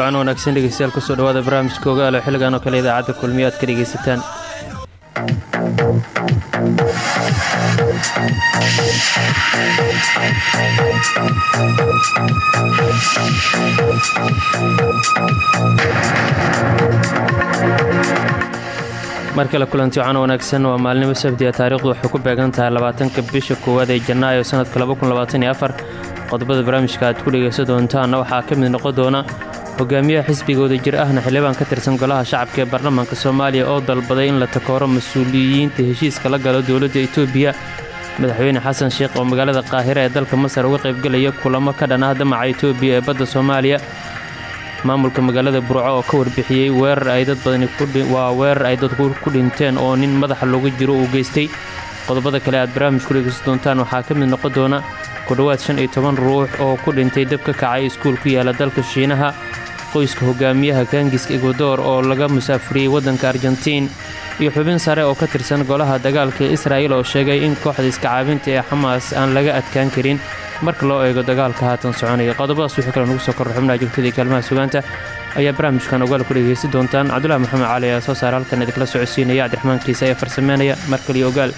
wacan wanaagsan dhegeystayaal ku soo dhawaada barnaamijka ogaalo xilligan oo kale idaacadda kulmiyo aad ka dhegeysataan. Mar kale kulanti wacan wanaagsan waa maalnimo sabdiya taariikhdu waxay ku beegan tahay labaatanka bisha koowaad ee janaayo sanadka qodobada barnaamijka aad ku dhegaysan doontaanna waxaa ka mid noqon doona hogaamiyaha xisbigooda jir ahna xildhibaan ka tirsan golaha shacabka ee baarlamaanka soomaaliya oo dalbaday in la takooro mas'uuliyiinta heshiiska la galo dowladda etoobiya madaxweyne xasan sheekh oo magaalada qaahira ee dalka masar uga qaybgelaya kulamo ka dhan ah damaca etoobiya ee badda soomaaliya. Maamulka magaalada burco oo ka warbixiyey weerar ay dad badani waa weerar ay dadku ku dhinteen oo nin madaxa looga jiro uu geystay qodobada kale aad barnaamij ku dhegaysan doontaan waxaa ka mid noqon doona ku dhowaad shan iyo toban ruux oo ku dhintay dab ka kacay iskuul ku yaalla dalka shiinaha qoyska hogaamiyaha gaangiska ekwador oo laga musaafuriyey waddanka argentiin iyo xubin sare oo ka tirsan golaha dagaalka israa'il oo sheegay in kooxda iska caabinta ee xamaas aan laga adkaan karin marka loo eego dagaalka haatan soconaya. Qodobadaas wixii kale nugu soo korra xubnaha joogtadii kaalmaha sugaanta. Ayaa barnaamijkan ogaal ku dhegaysan doontaan cabdulahi maxamed cali ayaa soo saara halkan idinkala socodsiinaya. Cabdiraxmaan kiisa ayaa farsameynaya. Mar kaliyo ogaal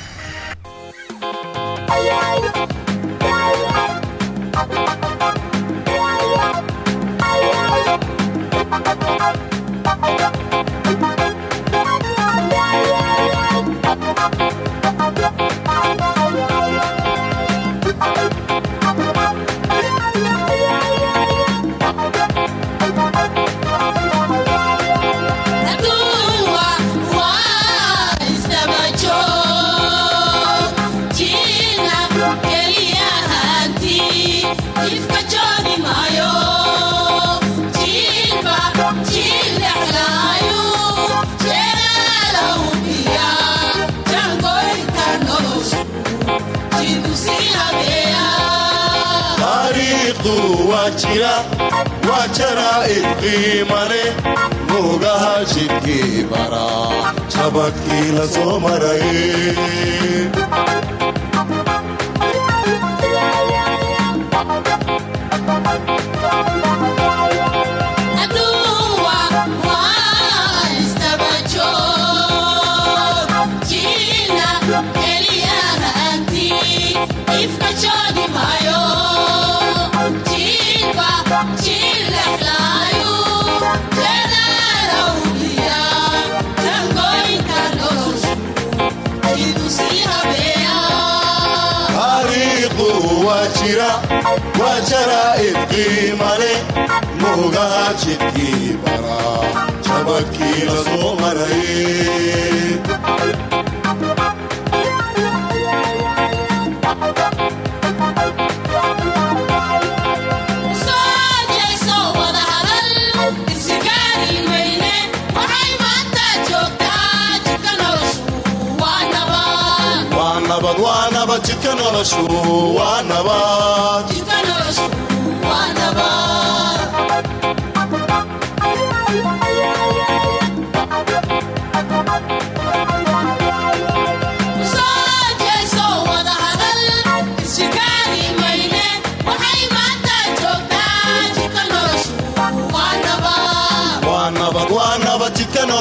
waa jaraa'id qiimale nuugaha jidkii baraa jabadkii la soo maray waa jaraa'id qiimale nuugaha jidkii baraa jabadkii la soo maray waa nabad jidka noloshu waa nabad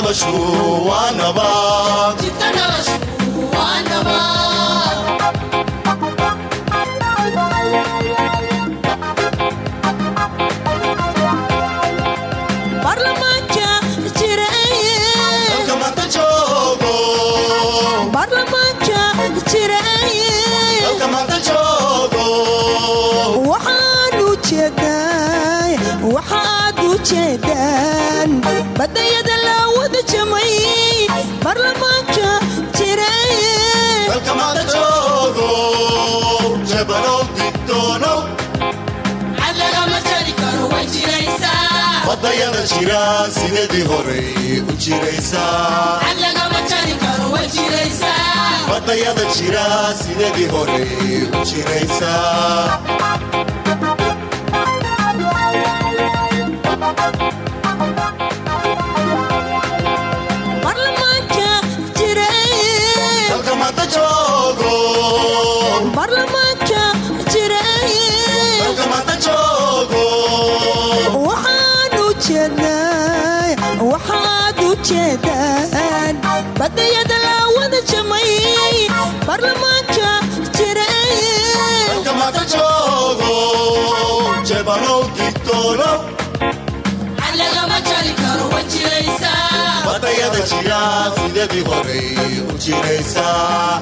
noloshu waa nabad waxaad badayada jira sidadii horey u jiraysaa badayada jira sidadii horey u jiraysaa jira sidadii horey u jiraysaa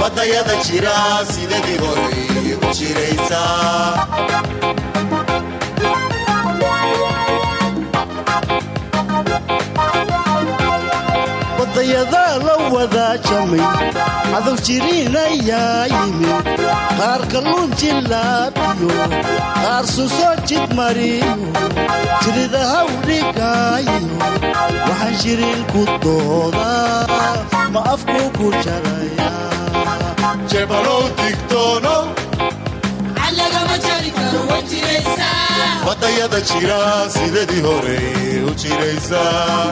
badayada jira sidadii horey u jiraysaa badayadaa la wadaajamay cadow jiriinayaa yimid qaar kalluun jillaabiyo qaar susoo jid mariyo jirida hawdhigaayo waxaan shirin ku doodaa ma afku ku jaraya. Jebanow digtoonow badayada jira sidadii horey u jiraysaa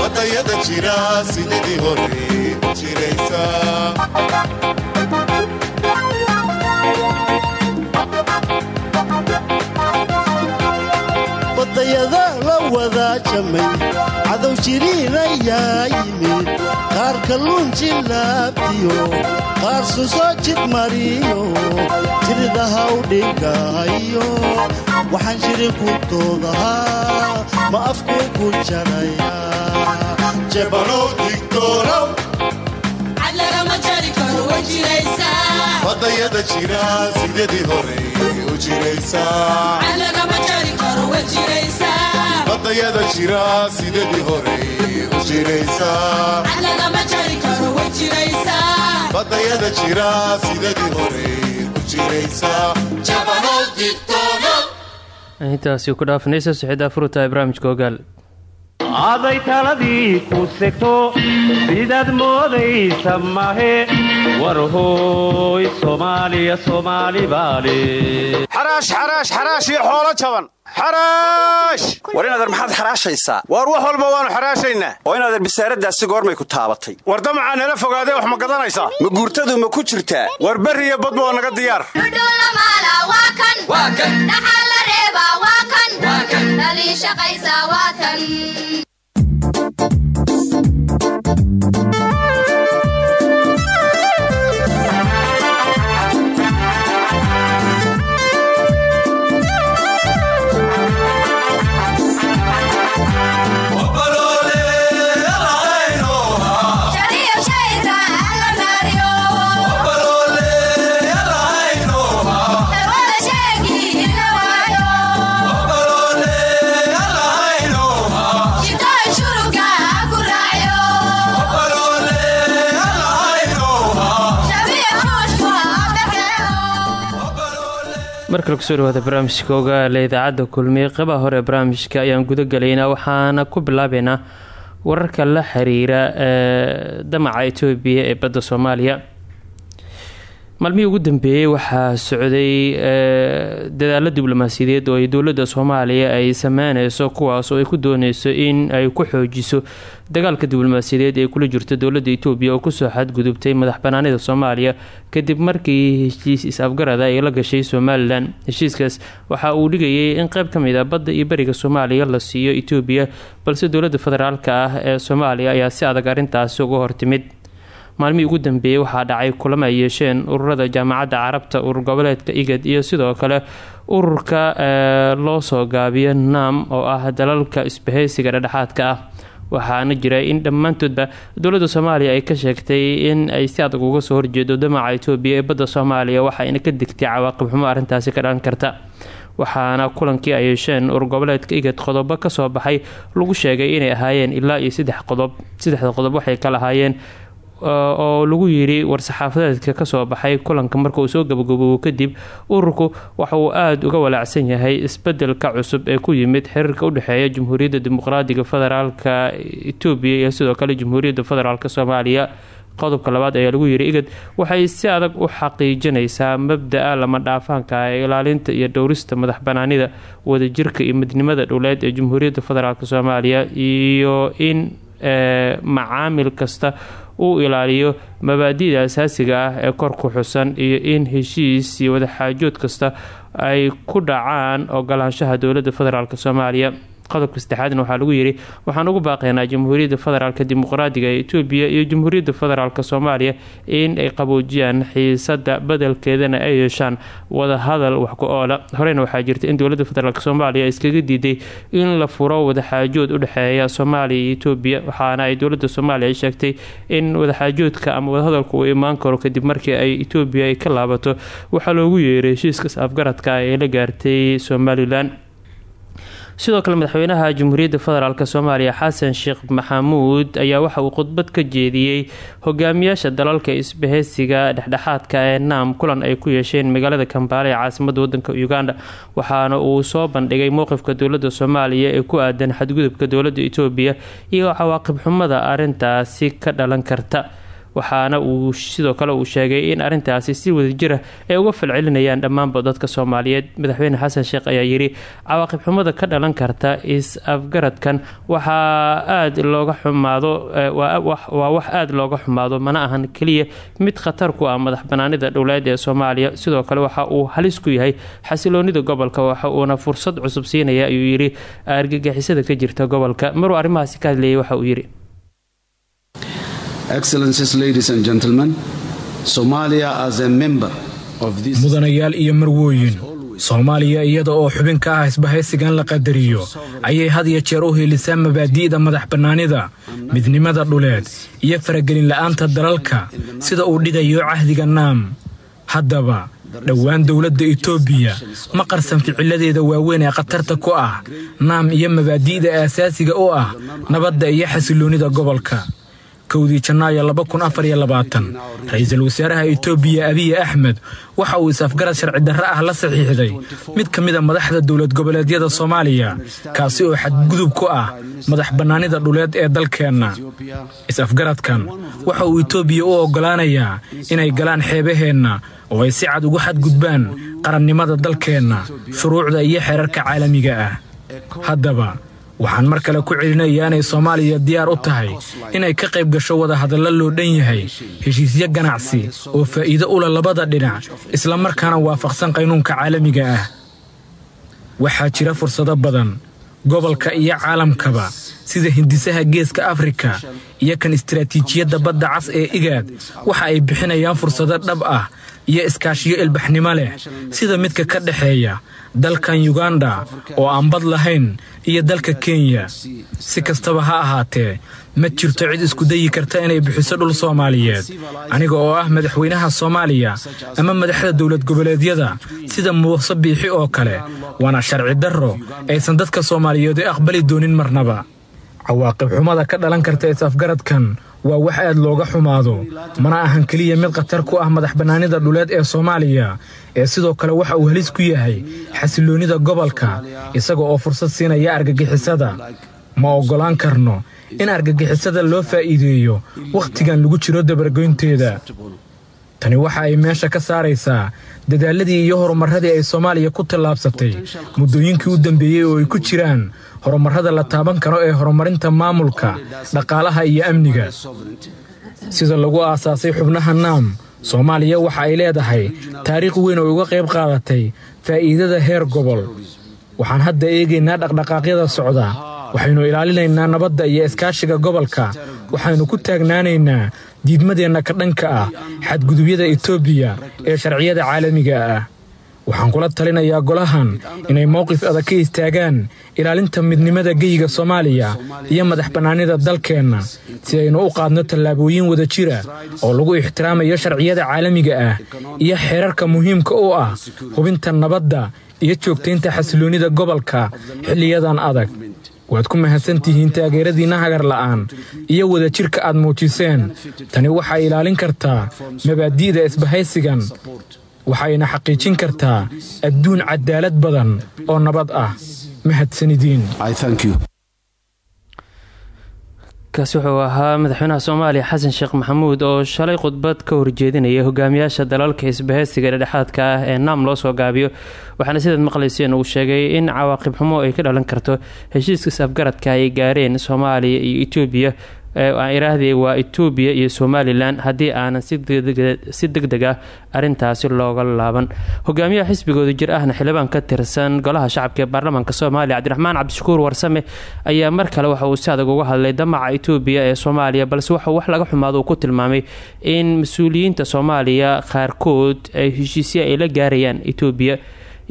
badayada jira sidadii horey u jiraysaa badayadaa la wadaajamay cadow jiriinayaa yimid qaar kalluun jillaabiyo qaar susoo jid mariyo jirida hawdhigaayo waxaan jirin ku doodahaa ma afku ku jaraya jebanow digtoonow badayada jira sidadii horey u jiraysaa. Badayada jira sidadii horey u jiraysaa. Badayada jira sidadii horey u jiraysaa. Jebanow digtoonow intaasi ku dhaafanaysa sixida furutahay barnaamijka ogaal aday taladii ku segto sidaad moodaysa mahe warhooy soomaaliya soomaali baale xaraash xaraash xaraash iyo xoolo jaban xaraash war maxaad xaraashaysaa? Waar wax walba waannu xaraashaynaa. Oo inadeer bisaaradaasi goormay ku taabatay. War damacaa nala fogaadee wax ma gadanaysaa ma guurtadu ma ku jirtaa? War berri iyo badba waa naga diyaar markale ku soo dhawaada barnaamijka ogaale idaacadda kulmiye qeybaha hore barnaamijka ayaan guda galaynaa waxaana ku bilaabeynaa wararka la xiriira ee damaca etoobiya ee badda soomaaliya maalmihii ugu dambeeyey waxaa socday dadaalo diblomaasiyadeed oo ay dowladda soomaaliya ay sameyneyso kuwaas oo ay ku dooneyso in ay ku xoojiso dagaalka diblomaasiyadeed ee kula jirto dowladda etoobiya oo ku soo xadgudubtay madax banaanida soomaaliya kadib markii heshiis is-afgarada ay la gashay somalilan heshiiskaas waxa uu dhigayay in qeyb ka mid a badda iyo beriga soomaaliya la siiyo etoobiya balse dowladda federaalk ah ee soomaaliya ayaa si adag arrintaasi uga hortimid maalmihii ugu dambeeyey waxaa dhacay kulamo ay yeesheen ururada jaamacadda carabta urur goboleedka igad iyo sidoo kale ururka loo soo gaabiyo naam oo ah dalalka isbahaysiga dhedhexaadka ah. Waxaana jira in dhammaantoodba dowladda soomaaliya ay ka sheegtay in ay si adag uga soo horjeedo damaca etoobiya ee badda soomaaliya waxayna ka digtay cawaaqib xumo arrintaasi ka dhalan karta. Waxaana kulankii ay yeesheen urur goboleedka igad qodobo ka soo baxay lagu sheegay inay ahaayeen ilaa iyo saddex qodob saddexda qodob waxay ka lahaayeen oo lagu yiri war-saxaafadeedka ka soo baxay kulanka marka uu soo gabagaboobo kadib ururku waxa uu aada uga walaacsan yahay isbeddelka cusub ee ku yimid xiriirka udhexeeya jamhuuriyadda dimuqraadiga federaalka etoobiya iyo sidoo kale jamhuuriyadda federaalk soomaaliya. Qodobka labaad ayaa lagu yiri igad waxay si adag u xaqiijinaysaa mabda-a lama dhaafaanka ee ilaalinta iyo dhowrista madax banaanida wadajirka iyo midnimada dhowleed ee jamhuuriyadda federaalk soomaaliya iyo in macaamil kasta uu ilaaliyo mabaadida asaasiga ah ee kor ku xusan iyo in heshiis iyo wadaxaajood kasta ay ku dhacaan ogolaanshaha dowladda federaalk soomaaliya qodobka saddexaadna waxaa lagu yiri waxaan ugu baaqaynaa jamhuuriyadda federaalk dimuqraadiga ee etoobiya iyo jamhuuriyadda federaalk soomaaliya in ay qaboojiyaan xiisada bedelkeedana ay yeeshaan wadahadal wax ku oola. Horeyna waxaa jirta in dowladda federaalk soomaaliya iskaga diiday in la furo wadaxaajood u dhexeeya soomaaliya iyo etoobiya waxaana ay dowladda soomaaliya sheegtay in wadaxaajoodka ama wadahadalka uu imaan karo kadib markii ay etoobiya ay ka laabato. Waxaa loogu yeeray heshiiskaas afgaradka ee la gaartay somalilan sidoo kale madaxweynaha jamhuuriyadda federaalk soomaaliya xasan sheekh maxamuud ayaa waxa uu khudbad ka jeediyey hogaamiyaasha dalalka isbaheysiga dhexdhexaadka ee naam kulan ay ku yeesheen magaalada kambaale ee caasimada wadanka uganda waxaana uu soo bandhigay mowqifka dowladda soomaaliya ee ku aadan xadgudubka dowladda etoobiya iyo cawaaqib xumada arintaasi ka dhalan karta waxaana uu sidoo kale uu sheegay in arintaasi si wadajira ay uga falcelinayaan dhammaanba dadka soomaaliyeed. Madaxweyne xasan sheekh ayaa yiri cawaaqib xumada ka dhalan karta is-afgaradkan waxaa aada looga xumaado waa wax aada looga xumaado. Mana ahan keliya mid khatar ku ah madax banaanida dhowleed ee soomaaliya. Sidoo kale waxa uu halis ku yahay xasiloonida gobolka waxa uuna fursad cusub siinaya ayuu yiri argagixisada ka jirta gobolka. Maruu arrimahaasi ka hadleeyay waxa uu yiri mudanayaal iyo marwooyin. Soomaaliya iyada oo xubin ka ah isbahaysigan la qadariyo ayay had iyo jeer u heelisaa mabaadi'da madax bannaanida midnimada dhuleed iyo faragelin la'aanta dalalka sida uu dhigayo cahdiga naam. Haddaba dhowaan dowladda itoobiya ma qarsan ficiladeeda waaweyn ee khatarta ku ah naam iyo mabaadi'da aasaasiga u ah nabadda iyo xasiloonnida gobolka kowdii janaayo ra'iisul wasaaraha itoobiya abiy axmed waxa uu is-afgarad sharci darre ah la saxiixday. Mid ka mida madaxda dowlad goboleedyada soomaaliya kaasi oo xadgudub ku ah madax bannaanida dhuleed ee dalkeenna. Is-afgaradkan waxa uu itoobiya u oggolaanayaa inay galaan xeebaheenna oo ay si cad ugu xadgudbaan qarannimada dalkeenna shuruucda iyo xeerarka caalamiga ah. Haddaba waxaan mar kale ku celinayaa inay soomaaliya diyaar u tahay inay ka qayb gasho wadahadallo loo dhan yahay heshiisyo ganacsi oo faa'iido ula labada dhinac islamarkaana waafaqsan qaynuunka caalamiga ah. Waxaa jira fursado badan gobolka iyo caalamkaba sida hindisaha geeska afrika iyo kan istaraatiijiyadda badda cas ee igaad waxa ay bixinayaan fursado dhab ah iyo iskaashiyo ilbaxnimo leh sida midka ka dhexeeya dalkan yuganda oo aan bad lahayn iyo dalka kenya. Si kastaba ha ahaatee ma jirto cid isku dayi karta inay bixiso dhul soomaaliyeed aniga oo ah madaxweynaha soomaaliya ama madaxda dowlad goboleedyada sida muuse biixi oo kale. Waana sharci darro aysan dadka soomaaliyeed aqbali doonin marnaba. Cawaaqib xumada ka dhalan karta is-afgaradkan waa wax aad looga xumaado. Mana ahan keliya mid khatar ku ah madax bannaanida dhuleed ee soomaaliya ee sidoo kale waxa uu halis ku yahay xasiloonnida gobolka isaga oo fursad siinaya argagixisada. Ma oggolaan karno in argagixisada loo faa'iideeyo wakhtigan lagu jiro dabargoynteeda. Tani waxa ay meesha ka saaraysaa dadaaladii iyo horumarradii ay soomaaliya ku tallaabsatay. Muddooyinkii u dambeeyey oo ay ku jiraan horumarrada la taaban karo ee horumarinta maamulka dhaqaalaha iyo amniga. Sida lagu aasaasay xubnaha naam soomaaliya waxa ay leedahay taariikh weyn oo uga qayb qaadatay faa'iidada heer gobol. Waxaan hadda eegaynaa dhaqdhaqaaqyada socda waxaynu ilaalinaynaa nabadda iyo iskaashiga gobolka waxaynu ku taagnaanaynaa diidmadeenna ka dhanka ah xadgudubyada etoobiya ee sharciyada caalamiga ah waxaan kula talinayaa golahan inay mowqif adag ka istaagaan ilaalinta midnimada geyiga soomaaliya iyo madax bannaanida dalkeenna si aynu u qaadno tallaabooyin wada jira oo lagu ixtiraamayo sharciyada caalamiga ah iyo xeerarka muhiimka u ah hubinta nabadda iyo joogtaynta xasiloonnida gobolka xilliyadan adag. Waad ku mahadsantihiin taageeradiinna hagar la'aan iyo wadajirka aad muujiseen. Tani waxay ilaalin kartaa mabaadi'da isbahaysigan waxayna xaqiijin kartaa adduun cadaalad badan oo nabad ah. Mahadsanidiin kaasi wuxuu ahaa madaxweynaha soomaaliya xasan sheekh maxamuud oo shalay khudbad ka horjeedinaya hogaamiyaasha dalalka isbahaysiga dhexdhexaadka ah ee naam loo soo gaabiyo. Waxaana sidaad maqlayseen uu sheegay in cawaaqib xumo ay ka dhalan karto heshiiska is-afgaradka ay gaareen soomaaliya iyo etoobiya aan iraahdii waa etoobiya iyo somalilan. Haddii aanan si deg deg ah arintaasi looga laaban. Hogaamiyaha xisbigooda jir ahna xildhibaan ka tirsan golaha shacabka ee baarlamaanka soomaaliya cabdiraxmaan cabdishakuur warsame ayaa mar kale waxa uu si adag uga hadlay damaca etoobiya ee soomaaliya balse waxuu wax laga xumaado uu ku tilmaamay in mas'uuliyiinta soomaaliya qaarkood ay heshiisya ay la gaarayaan etoobiya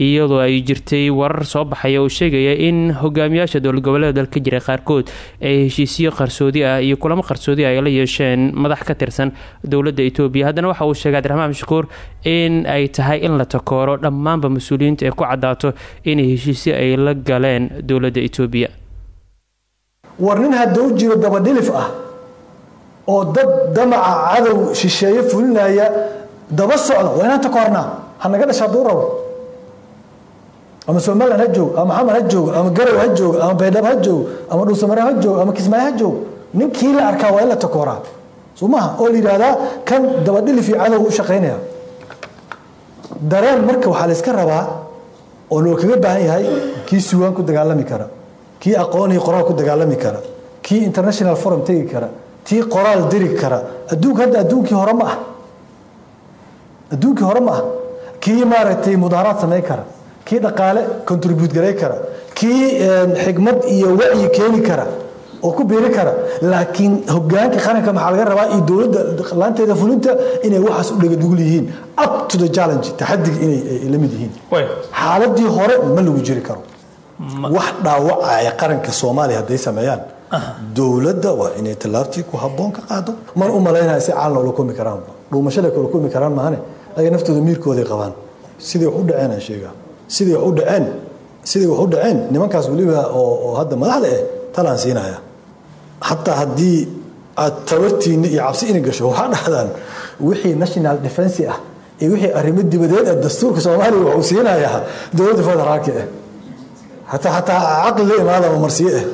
iyadoo ay jirtay warar soo baxaya oo sheegaya in hogaamiyaasha dowlad goboleeda dalka jira qaarkood ay heshiisyo qarsoodi ah iyo kulamo qarsoodi ah ay la yeesheen madax ka tirsan dowladda etoobiya haddana waxa uu sheegay cabdiraxmaan shakuur in ay tahay in la takooro dhammaanba mas'uuliyiinta ee ku cadaato inay heshiisyo ay la galeen dowladda etoobiya war nin hadduu jiro dabadhilif ah oo dad damaca cadow shisheeye fulinaya daba socda waa inaan takoornaa hanaga dhasha hadduu rabo ama somalilan ha joogo ama maxamed ha joogo ama garow ha joogo ama baydhab ha joogo ama dhuusamare ha joogo ama kismaayo ha joogo ninkii la arkaa waa in la takooraa soo maha oo la yidhaahdaa kan dabadhilif iyo cadow u shaqaynaya. Dareen marka waxaa la iska rabaa oo loo kaga baahan yahay kii sugaan ku dagaalami kara kii aqoon iyo qoraal ku dagaalami kara kii international forum tegi kara tii qoraal diri kara. Adduunka hadda adduunkii hore ma ah. Adduunkii hore ma ah. Kii maaragtay mudaaharaad samayn kara kii dhaqaale contribute garay kara kii xigmad iyo wacyi keeni kara oo ku biiri kara laakiin hogaanka qaranka maxaa laga rabaa iyo dowladda laanteeda fulinta inay waxaas u dhagadugul yihiin up to the challenge taxadiga inay la mid yihiin. Xaaladii hore ma lagu jiri karo. Wax dhaawacaya qaranka soomaaliya hadday sameeyaan. Dowladda waa inay tallaabtii ku habboon ka qaado. Man u malaynaya si caalan oola kulmi karaan. Dhuumashaday kula kulmi karaan maahane ayaga naftooda miirkooday qabaan. Sidii wax u dhaceen aan sheegaa sidii u dhaceen sidii wax u dhaceen nimankaas weliba oo hadda madaxda eh talaan siinaya. Xataa haddii aad tabartiinna iyo cabsi ina gasho waxaa dhahdaan wixii national defense ah iyo wixii arrimo dibadeed ah dastuurka soomaaliya wuxuu siinayaa dowladda federaalka eh. Hataa hataa caqli la imaada ama marsiye eh.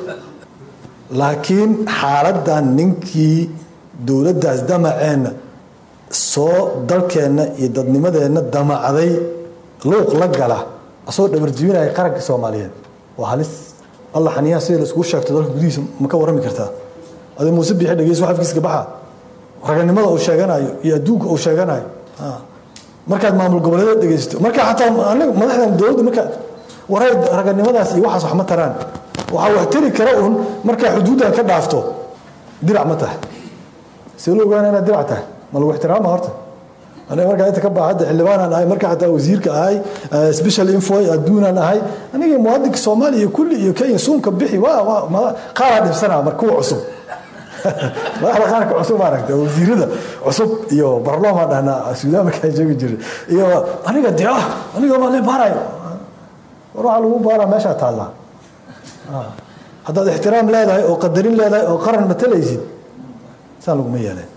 Laakiin xaaladan ninkii dowladdaas damaceenna soo dalkeenna iyo dadnimadeenna damacday luuq la gala asagoo dhabarjibinaya qaranka soomaaliyeed. Waa halis. Alla xaniyaha sida la sheegto dalka gudihiisa ma ka warrami kartaa. Adi muuse biixi dhegeyso xafkiiska baxa. Raganimada uu sheeganayo iyo adduunka uu sheeganayo. Markaad maamul goboleedeed dhegeysato marka xataa aniga madaxdan dowladda marka waray raganimadaas iyo waxaas wax ma taraan. Waxaa wax kara un markaa xuduuddan ka dhaafto. Dirac ma tahay. See loo ogaana inaad dirac tahay ma lagu ixtiraama horta aniga markaa inta ka baa hadda xildhibaanaan ahay markaa xataa wasiirka ahay special info adduunaan ahay aniga muwaadinka soomaaliya iyo kulli iyo kenya suunka bixi qaaraa dhibsanaa mar kuwa cusub. Madaxda qaarka cusub maaragta wasiirada cusub iyo barloomaan dhahnaa suudaan markaa joogi jiray iyo aniga de ah aniga baa le baarayo. War waxaa lagu baaraa meeshaa taallaa. Haddaad ixtiraam leedahay oo qadarin leedahay oo qaran matalaysid saa laguma yeeleen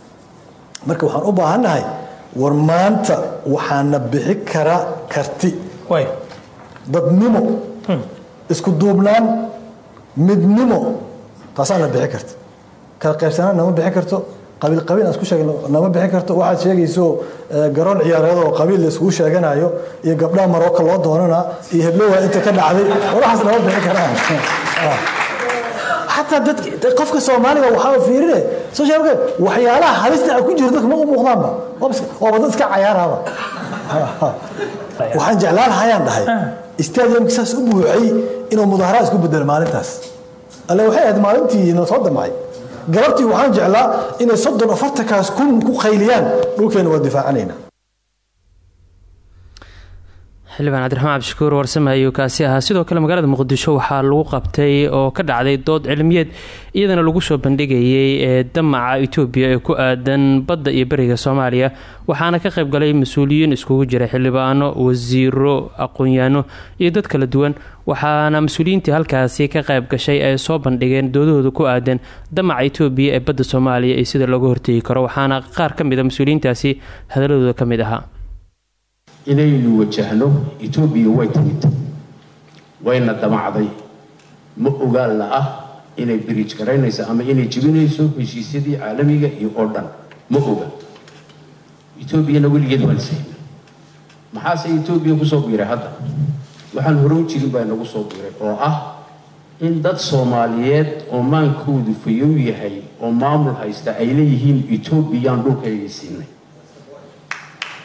marka waxaan u baahannahay war maanta waxaana bixi kara karti. Dadnimo. Isku duubnaan midnimo. Taasaana bixi karta. Kala qaybsanaan nama bixi karto. Qabiil qabiil aan isku sheegno nama bixi karto. Waxaad sheegayso garoon ciyaareed oo qabiil la iskugu sheeganayo iyo gabdhaha marooka loo doonana iyo heblowaa inta ka dhacday. Waxaas nama bixi karaan xataa dad qofka soomaaliga waxaa fiirine media waxyaalaha halista ah ku jira dadka ma u muuqdaanba waaba dad iska cayaaraba waxaan jeclaan hayaan dhahay stadiumka saas u buuxay inuu mudaaharaad isku bedelo maalintaas. Alle waxay ahayd maalintii na soo damcay. Galabtii waxaan jeclaa inay soddon afartankaas kun ku qayliyaan dhulkeena waa difaacanayna xildhibaan cabdiraxmaan cabdishakuur warsame ayuu kaasi ahaa. Sidoo kale magaalada muqdisho waxaa lagu qabtay oo ka dhacday dood cilmiyeed iyadana lagu soo bandhigayay ee damaca etoobiya ee ku aadan badda iyo beriga soomaaliya. Waxaana ka qayb galay mas'uuliyiin iskugu jira xildhibaano wasiiro aqoon-yaano iyo dad kala duwan. Waxaana mas'uuliyiintii halkaasi ka qayb gashay ay soo bandhigeen doodahooda ku aadan damaca etoobiya ee badda soomaaliya iyo sida looga hortegi karo. Waxaana qaar ka mid a mas'uuliyiintaasi hadaladooda ka mid ahaa inaynu wajahno etoobiya way timid wayna damacday. Ma ogaan la ah inay biriij garaynayso ama inay jibinayso heshiisyadii caalamiga iyo oo dhan. Ma oga etoobiyana weligeed waan maxaase etoobiya ku soo biiray hadda? Waxaan hore jirin baa nagu soo biiray oo ah in dad soomaaliyeed oo maankoodu fayow yahay oo maamul haysta ay leeyihiin etoobiyaan dhulkayga siinay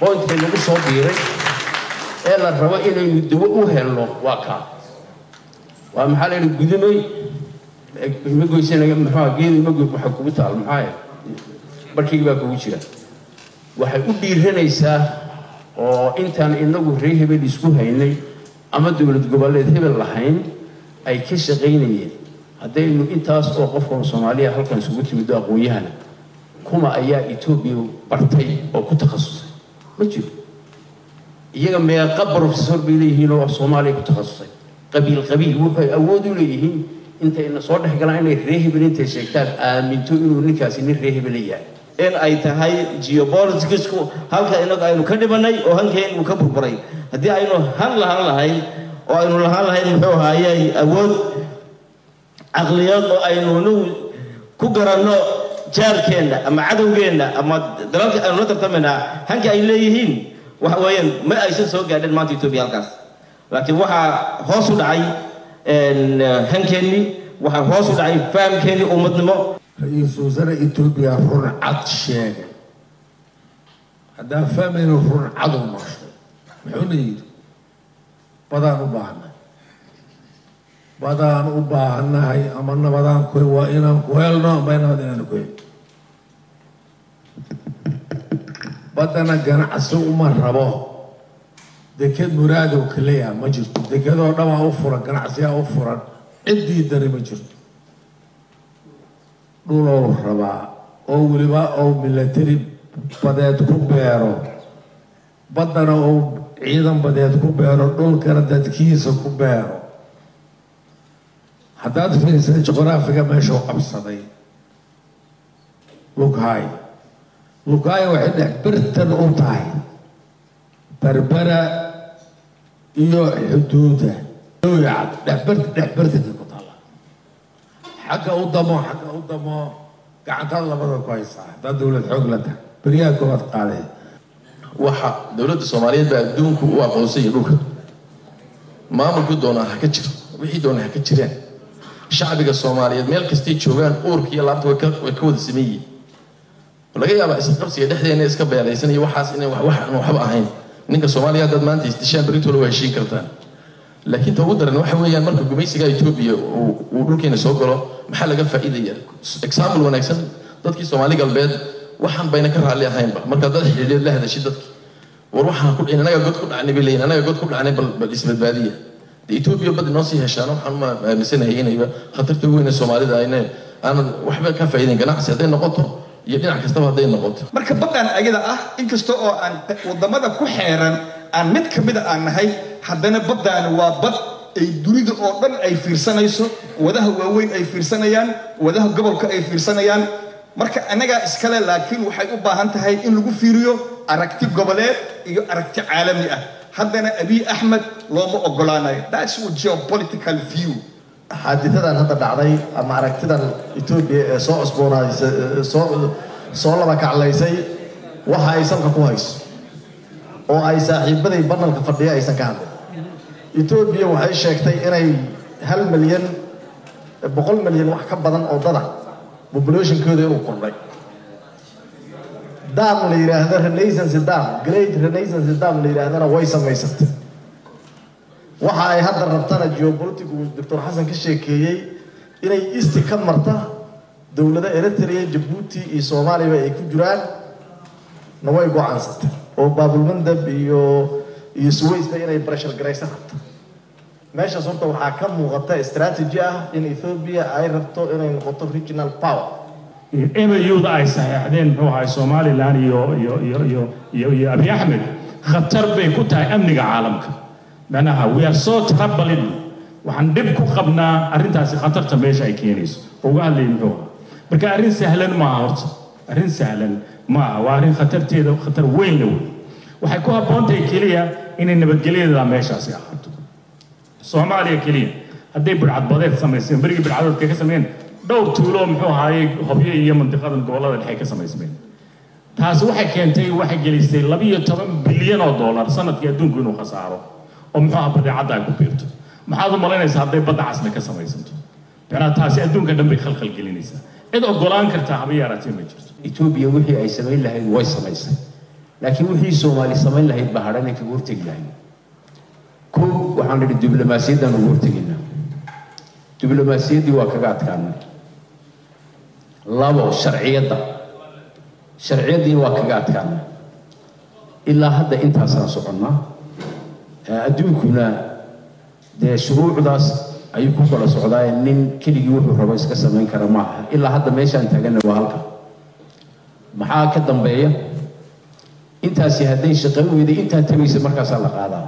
oo intay lagu soo biiray ee la rabo inaynu dawo u helno waa kaa waa maxaa la yidhi gudumay ima goysanaga maxaa geedu ima goy waxa kugu taal maxaa barkayga baa kugu jira waxay u dhiiranaysaa oo intaan inagu ree hebel isku haynay ama dowlad goboleed hebel lahayn ay ka shaqaynayeen haddaynu intaas oo qofkan soomaaliya halkan isugu timido aqoon-yahana kuma ayaa etoobiya bartay oo ku takhasusay ma jiro. Iyaga meeqa professor bay leeyihiin oo soomaaliya ku takhasusay qabiil qabiil waxay awood u leeyihiin intayna soo dhex galaan inay ree hebel intay sheegtaan aaminto inuu ninkaasi nin ree hebel yahay. In ay tahay geopoliticsku halka inagu aynu ka dhimanay oo hankeen uu ka burburay. Haddii aynu han lahaan lahayn oo aynu lahaan lahayn muxuu ahaayey awood caqliyaed oo aynu inagu ku garanno jaarkeenna ama cadowgeenna ama dalalka aynu la tartamaynaa hanka ay leeyihiin waxa weeyaan ma aysan soo gaadhin maanta etoobiya halkaas. Laakiin waxaa hoos u dhacay hankeennii waxaa hoos u dhacay fahamkeennii ummadnimo ra'iisul wasaare etoobiya run cad sheegay. Haddaan fahmayno run cad u noqshay muxuuna yidhi? Badaan u baahannahay badaan u baahannahay ama nabadaan ku waa inaan ku helno ama nabad inaan ku helno baddana ganacsi uma rabo. Deked muraadow kaleya ma jirto. Dekedoo dhanaa u furan ganacsiyaa u furan ciddii dari ma jirto. Dhulow rabaa oo weliba ou milatari badeed ku beero. Baddana ou ciidan badeed ku beero dhulkana dadkiisa ku beero haddaad fiirsada juqraafiga meeshuu qabsaday. Lughay lughay waxay dhex birtan u tahay. Berbera iyo xuduuda. Yacad dhexbert dhexbertanka ku taala xagga u damo xagga u damo. Gacantaad labada ku haysaa. Haddaad dowlad xoog la tahay. Beryaha koobaad qaadee waxa dowladda soomaaliyeed baa adduunku u aqoonsanya dhulka. Maamulku doonaa ha ka jiro. Wixii doonaa ha ka jiraan shacbiga soomaaliyeed meel kastay joogaan uurka iyo laabta way ka- wada siman yihiin laga yaabaa isqabsiga dhexdeena iska beelaysan iyo waxaas inay wax waxba ahayn. Ninka soomaaliya haddaad maanta isdishaan berintooda waa heshiin kartaan. Laakiin ta ugu daran waxa weeyaan marka gumaysiga etoobiya uu dhulkeena soo galo maxaa laga faa'iidaya example wanaagsan dadkii soomaali galbeed waxaan bayna ka raalli ahaynba. Marka dad xidhiidheed la hadashid dadki war waxaan ku dhicin anaga god ku dhacnay bay leeyihiin anaga god ku dhacnay bal isbadbaadiya etoobiya bad inoo sii heshaan waxaan ma aaminsanahay inayba khatarta weyn ee soomaalida ayna aanan waxba ka faa'iidayn ganacsi hadday noqoto iyo dhinac kastaba hadday noqoto. Marka baddan ayada ah inkasta oo aan waddamada ku xeeran aan mid ka mida aan nahay haddana baddaani waa bad ay dunida oo dhan ay fiirsanayso wadaha waaweyn ay fiirsanayaan wadaha gobolka ay fiirsanayaan. Marka annagaa iskale laakiin waxay u baahan tahay in lagu fiiriyo aragti goboleed iyo aragti caalami ah haddana abiy axmed looma ogolaanayo that's xaadidadan hadda dhacday ama aragtidan etoobiya ee soo cusboonaysay ee soo soo laba kaclaysay waxa ay salka ku hayso. Oo ay saaxiibaday banalka fadhiya aysan ka hadlin. Etoobiya waxay sheegtay inay hal milyan boqol milyan wax ka badan oo dada populationkooda inuu kordhay dam la yidhaahdo renaissance dam great renaissance dam la yidhaahdana way samaysatay waxa ay hadda rabtana geopolitigu doctor xasan ka sheekeeyey inay isti ka marta dowlado eritrea jabuuti iyo soomaaliyaba ay ku jiraan na way go'aansatay oo baabulmandab iyo iyo suwaysba inay barashar garaysan rabto. Meeshaas horta waxaa ka muuqata strategy ah in ethiopia ay rabto inay noqoto regional power emayuda ay saxeexdeen muxuu ahay somalilan iyo abiy axmed khatar bay ku tahay amniga caalamka macnaha we are so troubled. Waxaan dhib ku qabnaa arrintaasi khatarta meesha ay keenayso oo uga hadlayay muxuu ahaa marka arrin sahlan maaha horta arrin sahlan maaha waa arrin khatarteeda khatar weynna wey waxay ku habboon tahay keliya inay nabadgelyadeeda meeshaasi ahaato soomaaliya keliya. Hadday budhcadbadeed samayseen berigii budhcadeedka ka sameeyeen dhowr tuulo muxuu ahaayey hobyo iyo mandiqadan gobollada dhexe ka samaysmeen. Taasi waxay keentay waxay gelisay labiyo toban bilyan oo dollar sannadkii adduunku inuu khasaaro oo muxuu ahaa badeecadda ay ku biirto. Maxaad u malaynaysaa hadday badda casna ka samaysanto? Macnaha taasi adduunka dhan bay khalkhal gelinaysaa. Cid ogolaan kartaa haba yaraatee ma jirto. Etoobiya wixii ay samayn lahayd way samaysay. Laakiin wixii soomaali samayn lahayd baa hadhanay kaga hortegi lahayd kow waxaan nidhi diblomaasiyaddaan ugu hortegaynaa diblomaasiyaddii waa kaga adkaanay labo sharciyadda. Sharciyaddiina waa kaga adkaanay ilaa hadda intaasaan soconnaa adduunkuna dee shuruucdaas ayuu ku kala socdaa nin keligii wuxuu rabo iska samayn kara maaha. Ilaa hadda meeshaan taaganna waa halka. Maxaa ka dambeeya? Intaasi hadday shaqayn weyday intaad tabayso markaasaa la qaadaa.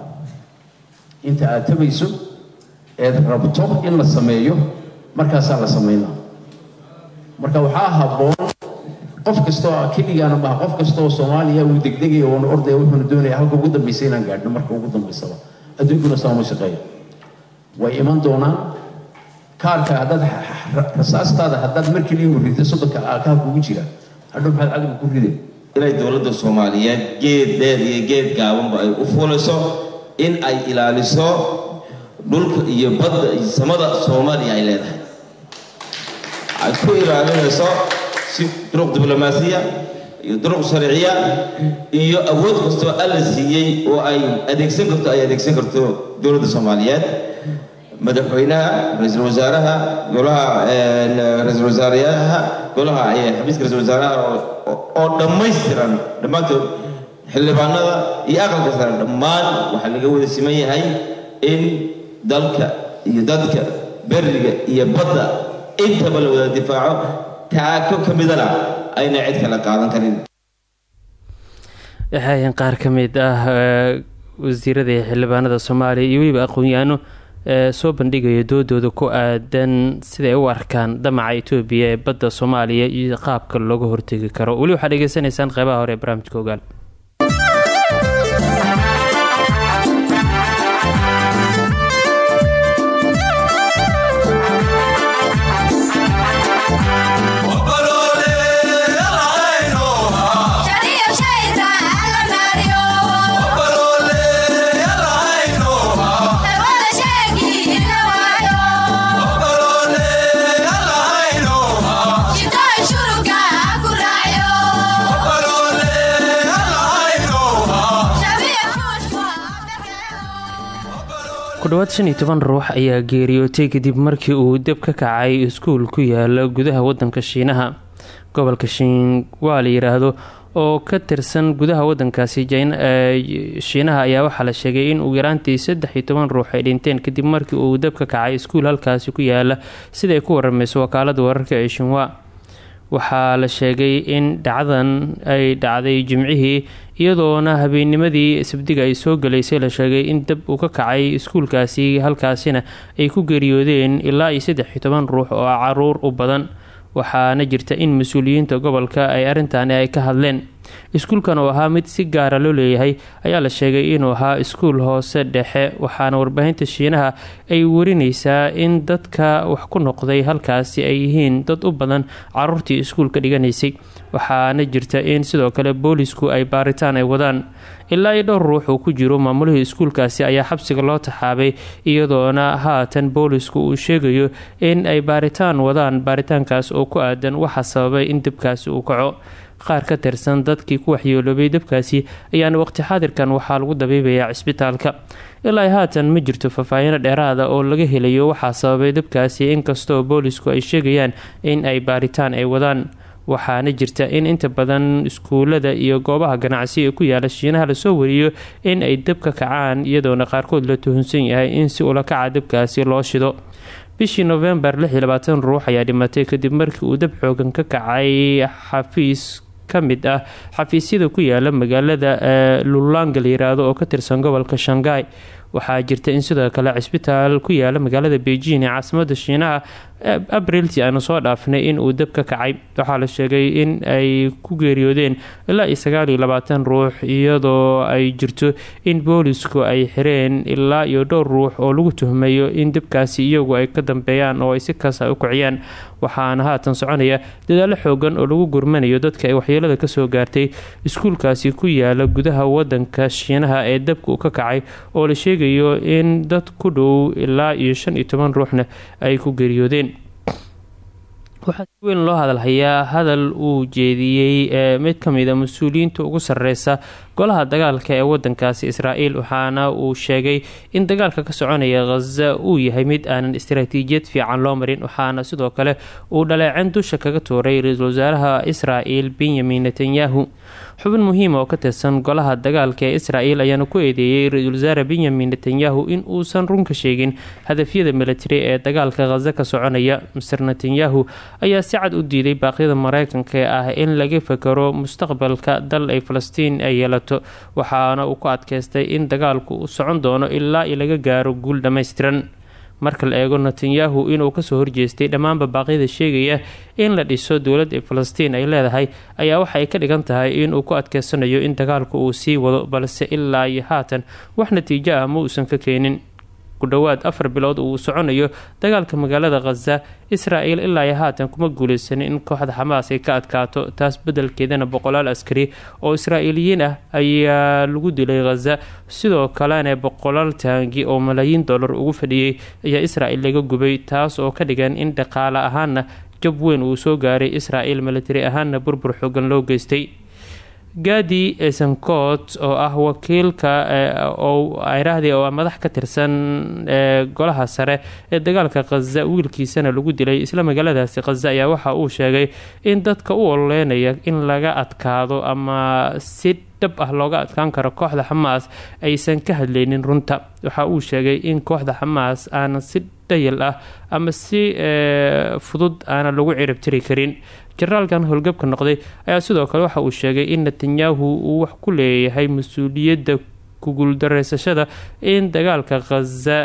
Inta aad tabayso eed rabto in la sameeyo markaasaa la samaynaa marka waxaa habboon qof kastoo keligaana maaha qof kastoo soomaaliya uu degdegaya uuna ordaya wuxuuna doonaya halka ugu dambaysa inaan gaadhno marka ugu dambaysaba adduunkuna saama shaqeeya way iman doonaan. Kaarka haddaad rasaastaada haddaad mar keliya u riddo soddonka kaarka ugu jira hadhow maxaad cadowga ku ride inay dowladda soomaaliyeed geed dheer iyo geed gaabanba ay u fuulayso in ay ilaaliso dhulka iyo badda iyo samada soomaaliya ay leedahay ay ku ilaalinayso si duruq diblomaasiya iyo duruq sharciya iyo awood kastoo alla siiyey oo ay adeegsan karto ay adeegsan karto dowladda soomaaliyeed madaxweynaha ra'iisul wasaaraha golaha ra'iisul wasaareyaha golaha xafiiska ra'iisul wasaaraha oo dhammaystiran dhammaantood xildhibaanada iyo aqalka sare dhammaan waxaa laga wada siman yahay in dalka iyo dadka beriga iyo badda intaba la wada difaaco taako ka midana ayna cid kale qaadan karin. Waxay qaar ka mid ah wasiirada iyo xildhibaanada soomaaliya iyo weliba aqoon-yaano ee soo bandhigaya doodooda ku aadan siday u arkaan damaca etoobiya ee badda soomaaliya iyo qaabka looga hortegi karo. Weli waxaad dhegeysanaysaan qeybaha hore ee barnaamijka ogaal kudhawaad shan iyo toban ruux ayaa geeriyootay kadib markii uu deb ka kacay iskuul ku yaalla gudaha wadanka shiinaha. Gobolka shiinwaa la yiraahdo oo ka tirsan gudaha wadankaasi shiinaha ayaa waxaa la sheegay in ugu yaraantii saddex iyo toban ruux ay dhinteen kadib markii uu deb ka kacay iskuul halkaasi ku yaalla siday ku waramayso wakaalada wararka ee shinwa waxaa la sheegay in dhacdan ay dhacday jimcihii iyadoona habeennimadii sabdiga ay soo galaysay. La sheegay in dab uu ka kacay iskuulkaasi halkaasina ay ku geeriyoodeen ilaa iyo saddex iyo toban ruux oo carruur u badan. Waxaana jirta in mas'uuliyiinta gobolka ay arrintaani ay ka hadleen iskuulkan oo ahaa mid si gaara loo leeyahay ayaa la sheegay inuu ahaa iskuul hoose dhexe waxaana warbaahinta shiinaha ay warinaysaa in dadka wax ku noqday halkaasi ay yihiin dad u badan caruurtii iskuulka dhiganaysay waxaana jirta in sidoo kale boolisku ay baaritaan ay wadaan. Ilaa iyo dhowr ruux uu ku jiro maamulihii iskuulkaasi ayaa xabsiga loo taxaabay iyadoona haatan boolisku uu sheegayo in ay baaritaan wadaan baaritaankaas oo ku aadan waxa sababay in dibkaasi uu kaco. Qaar ka tirsan dadkii ku waxyeeloobay dabkaasi ayaana waqti xaadirkan waxaa lagu dabiibayaa cisbitaalka. Ilaa haatan ma jirto faahfaahino dheeraada oo laga helayo waxaa sababay dabkaasi inkastoo boolisku ay sheegayaan in ay baaritaan ay wadaan waxaana jirta in inta badan iskuulada iyo goobaha ganacsi ee ku yaalla shiinaha la soo wariyo in ay dab ka kacaan iyadoona qaarkood la tuhunsan yahay in si ula kaca dabkaasi loo shido. Bishii novembar ruux ayaa dhimatay kadib markii uu dab xoogan ka kacay xafiis ka mid ah xafiisyada ku yaalla magaalada lulanga la yiraahdo oo ka tirsan gobolka shangai waxaa jirta in sidoo kale cisbitaal ku yaalla magaalada beijing ee caasimada shiinaha abrilti aanu soo dhaafnay in uu dab ka kacay. Waxaa la sheegay in ay ku geeriyoodeen ilaa iyo sagaaliyo labaatan ruux iyadoo ay jirto in boolisku ay xireen ilaa iyo dhowr ruux oo lagu tuhmayo in dabkaasi iyagu ay ka dambeeyaan oo ay si kaasa u kiciyaan. Waxaana haatan soconaya dadaalo xoogan oo lagu gurmanayo dadka ay waxyeelada ka soo gaartay iskuulkaasi ku yaalla gudaha wadanka shiinaha ee dabka ka kacay oo la sheegayo in dad ku dhow ilaa iyo shan iyo toban ruuxna ay ku geeriyoodeen waxaa si weyn loo hadalhayaa hadal uu jeediyey ee mid ka mid a mas'uuliyiinta ugu sarreysa golaha dagaalka ee wadankaasi israa'iil waxaana uu sheegay in dagaalka ka soconaya khaza uu yahay mid aanan istaraatiijiyad fiican loo marin waxaana sidoo kale uu dhaleecin dusha kaga tuuray ra'iisul wasaaraha israa'iil benyamin netanyahu xubin muhiima oo ka tirsan golaha dagaalka ee israa'iil ayaana ku eedeeyey ra'iisul wasaare benyamin netanyahu in uusan runka sheegin hadafyada militari ee dagaalka khaza ka soconaya. Master netanyahu ayaa si cad u diiday baaqyada mareykanka ah in laga fakaro mustaqbalka dal ay falastiin ay yeelato waxaana uu ku adkeystay in dagaalku u socon doono ilaa laga gaaro guul dhammaystiran marka la eego netanyahu inuu ka soo horjeestay dhammaanba baaqyada sheegaya in la dhiso dowladda falastiin ay leedahay ayaa waxay ka dhigan tahay inuu ku adkeysanayo in dagaalku uu sii wado balse ilaa iyo haatan wax natiijo ah ma uusan ka keenin ku dhowaad afar bilood uu soconayo dagaalka magaalada khaza israel ilaa iyo haatan kuma guuleysanin in kooxda xamaas ay ka adkaato taas bedelkeedana boqolaal askari oo israa'iiliyiin ah ayaa lagu dilay khaza sidoo kalena boqolaal taangi oo malaayiin dollar ugu fadhiyey ayaa israel laga gubay taas oo ka dhigan in dhaqaale ahaana jab weyn uu soo gaaray. Israel militari ahaana burbur xoogan loo geystay gaadi esencoot oo ah wakiilka irahdi oo madax ka tirsan golaha sare ee dagaalka khaza wiilkiisana lagu dilay isla magaaladaasi khaza ayaa waxa uu sheegay in dadka u ololeynaya in laga adkaado ama si dhab ah looga adkaan karo kooxda xamaas aysan ka hadleynin runta. Waxa uu sheegay in kooxda xamaas aanan si dhayal ah ama si fudud aanan lagu ciribtiri karin jenaraalkan howlgabka noqday ayaa sidoo kale waxa uu sheegay in netanyahu uu wax ku leeyahay mas'uuliyadda kuguuldareysashada in dagaalka khaza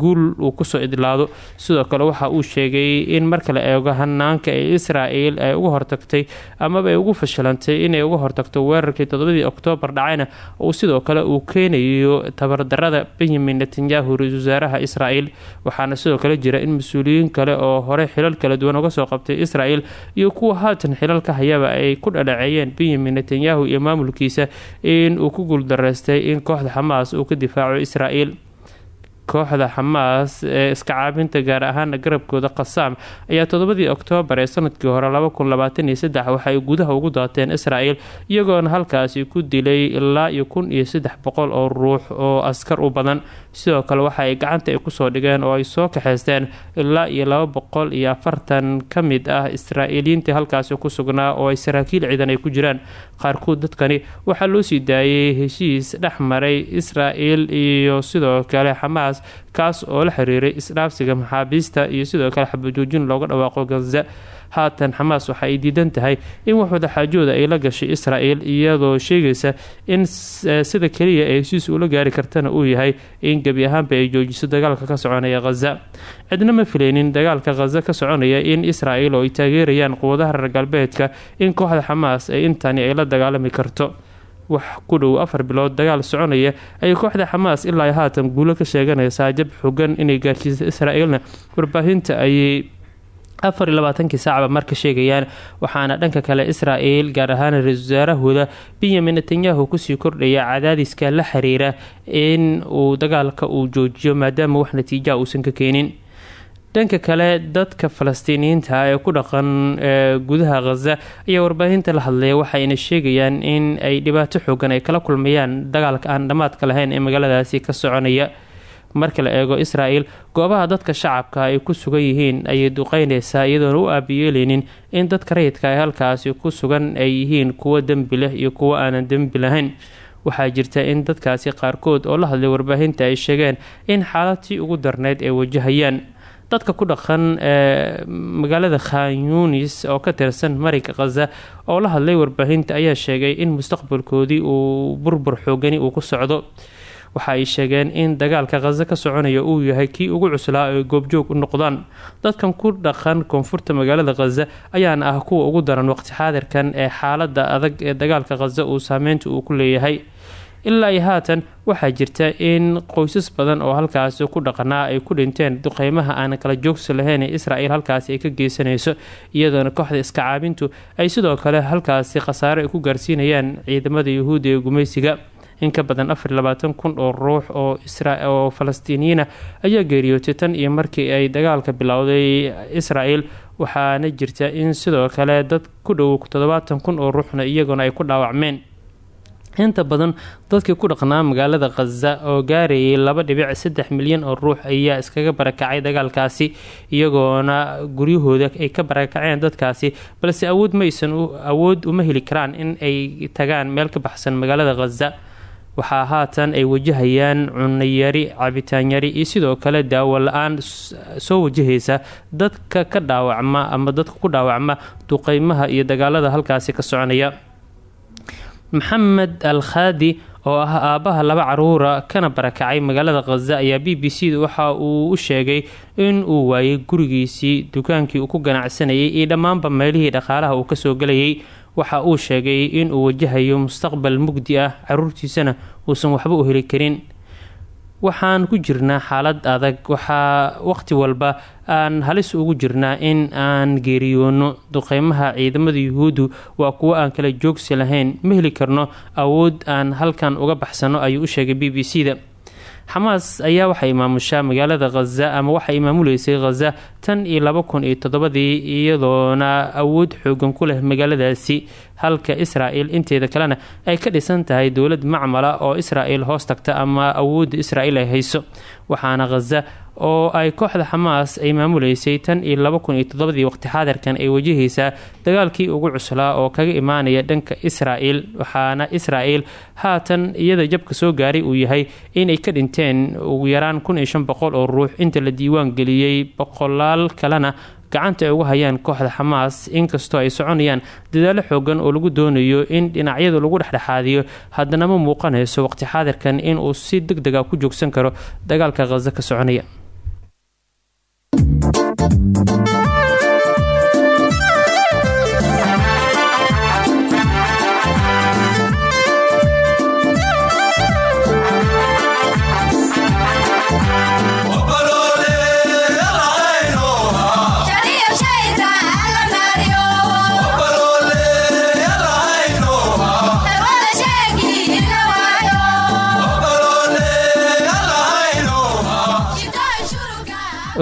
guul uu ku soo idlaado. Sidoo kale waxa uu sheegay in marka la eego hanaanka ee israel ay uga hortagtay amaba ay ugu fashilantay inay uga hortagto weerarkii todobadii oktoobar dhacayna. Uu sidoo kale uu keenayo tabardarada benyamin netanyahu ra'isul wasaaraha israel waxaana sidoo kale jira in mas'uuliyiin kale oo horey xilal kala duwan uga soo qabtay israel iyo kuwa haatan xilalka hayaba ay ku dhaleeceeyeen benyamin netanyahu iyo maamulkiisa in ku guuldareystay in kooxda xamaas uu ka difaaco israel kooxda xamaas ee iska caabinta gaar ahaana garabkooda qasaam ayaa toddobadii oktoobar ee sannadkii hore waxay gudaha ugu daateen israel iyagoona halkaasi ku dilay ilaa iyo kun iyo saddex boqol oo ruux oo askar u badan. Sidoo kale waxa gacanta ay ku soo dhigeen oo ay soo kaxaysteen ilaa iyo laba boqol iyo afartan. Ka mid ah israa'iiliyiintii halkaasi ku sugnaa oo ay saraakiil ciidan ay ku jiraan. Qaarkood dadkani waxaa loo sii daayay heshiis dhex maray israel iyo sidoo kale xamaas kaas oo la xiriiray isdhaafsiga maxaabiista iyo sidoo kale xabajoojin looga dhawaaqo gaza. Haatan xamaas waxa ay diidan tahay in wax wadaxaajooda ay la gashay israel iyadoo sheegaysa in sida keliya ee heshiis uula gaari kartana uu yahay in gebi ahaanba ay joojiso dagaalka ka soconaya khaza cidna ma fileynin dagaalka khaza ka soconaya in israel oo ay taageerayaan quwadaha reer galbeedka in kooxda xamaas ay intani ay la dagaalami karto wax ku dhow afar bilood dagaal soconaya ayay kooxda xamaas ilaa haatan guulo ka sheeganaysaa jab xogan inay gaarsiisa israel-na warbaahinta ayay afar iyo labaatankii saacba marka sheegayaan waxaana dhanka kale israel gaar ahaan ra'isul wasaarahooda benyamin netanyahu ku sii kordhaya cadaadiska la xiriira in uu dagaalka uu joojiyo maadaama wax natiijaha uusan ka keenin dhanka kale dadka falastiiniyiinta ee ku dhaqan gudaha khaza ayaa warbaahinta la hadlaya waxayna sheegayaan in ay dhibaato xoogan ay kala kulmayaan dagaalka aan dhammaadka lahayn ee magaaladaasi ka soconaya. Marka la eego israel goobaha dadka shacabka ay ku sugan yihiin ayay duqeyneysaa iyadoona u aabiyeeleynin in dadka rayidka ee halkaasi ku sugan ay yihiin kuwo dembi leh iyo kuwo aanan dembi lahayn. Waxaa jirta in dadkaasi qaarkood oo la hadlay warbaahinta ay sheegeen in xaaladtii ugu darneyd ay wajahayaan dadka ku dhaqan ee magaalada khan yunis oo ka tirsan marinka khaza oo la hadlay warbaahinta ayaa sheegay in mustaqbalkoodii uu burbur xoogani uu ku socdo. Waxa ay sheegeen in dagaalka khaza ka soconaya uu yahay kii ugu cuslaa ay goobjoog u noqdaan. Dadkan ku dhaqan koonfurta magaalada khaza ayaana ah kuwa ugu daran waqti xaadirkan ee xaalada adag ee dagaalka khaza uu saameynta uu ku leeyahay ilaa iyo haatan waxaa jirta in qoysas badan oo halkaasi ku dhaqanaa ay ku dhinteen duqeymaha aan kala joogsi lahayn ee israel halkaasi ay ka geysanayso iyadoona kooxda iska caabintu ay sidoo kale halkaasi khasaare ay ku gaarsiinayaan ciidamada yuhuudda ee gumaysiga in ka badan afar labaatan kun oo ruux oo oo falastiiniyiina ayaa geeriyootay tan iyo markii ay dagaalka bilowday israel waxaana jirta in sidoo kale dad ku dhow toddobaatan kun oo ruuxna iyaguna ay ku dhaawacmeen inta badan dadkii ku dhaqnaa magaalada khaza oo gaarayay laba dhibic saddex milyan oo ruux ayaa iskaga barakacay dagaalkaasi iyagoona guryahooda ay ka barakaceen dadkaasi. Balse awood maysan awood uma heli karaan in ay tagaan meel ka baxsan magaalada khaza waxaa haatan ay wajahayaan cunayari cabitaanyari iyo sidoo kale daawo la'aan soo wajahaysa dadka ka dhaawacma ama dadka ku dhaawacma duqeymaha iyo dagaalada halkaasi ka soconaya maxamed al khaadi oo ah aabbaha laba caruura kana barakacay magaalada khaza ayaa b b c da waxa uu u sheegay in uu waayay gurigiisii dukaankii uu ku ganacsanayay iyo dhammaanba meelihii dhaqaalaha uu ka soo gelayay waxa uu sheegay in uu wajahayo mustaqbal mugdi ah caruurtiisana uusan waxba u heli karin waxaan ku jirnaa xaalad adag. Waxaa waqti walba aan halis ugu jirnaa in aan geeriyoono. Duqeymaha ciidamada yuhuuddu waa kuwo aan kala joogsi lahayn. Ma heli karno awood aan halkan uga baxsano ayuu u sheegay b b c da xamaas ayaa waxay maamushaa magaalada khaza ama waxay maamuleysay khaza tan iyo laba kun iyo toddobadii iyadoona awood xoogan ku leh magaaladaasi. Halka israel inteeda kalena ay ka dhisan tahay dowlad macmala oo israel hoos tagta ama awoodda israel ay hayso waxaana khaza oo ay kooxda xamaas ay maamuleysay tan iyo laba kun iyo toddobadii waqti xaadirkan ay wajahaysaa dagaalkii ugu cuslaa oo kaga imaanaya dhanka israel waxaana israel haatan iyada jabka soo gaaray uu yahay inay ka dhinteen ugu yaraan kun iyo shan boqol oo ruux. Inta la diiwaan geliyey boqolaal kalena gacanta ay uga hayaan kooxda xamaas inkastoo ay soconayaan dadaalo xoogan oo lagu doonayo in dhinacyadu lagu dhexdhexaadiyo. Haddana ma muuqanayso waqti xaadirkan inuu si deg dega ku joogsan karo dagaalka khaza ka soconaya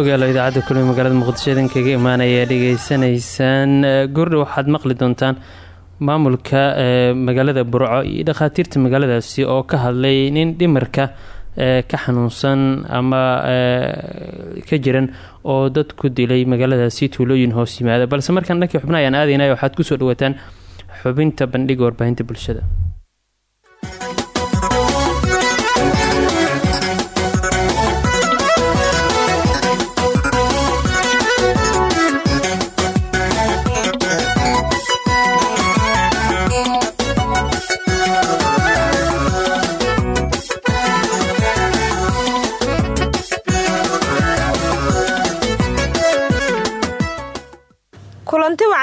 ogaalo idaacadda kulmi magaalada muqdisho idin kaga imaanaya dhegeysanaysaan goordha waxaad maqli doontaan maamulka magaalada burco iyo dhakhaatiirta magaaladaasi oo ka hadlay nin dhimarka ka xanuunsan ama ka jiran oo dad ku dilay magaaladaasi tuulooyin hoos yimaada. Balse markaan dhankii xubna ayaan aadaynay waxaad ku soo dhawaataan xubinta bandhiga warbaahinta bulshada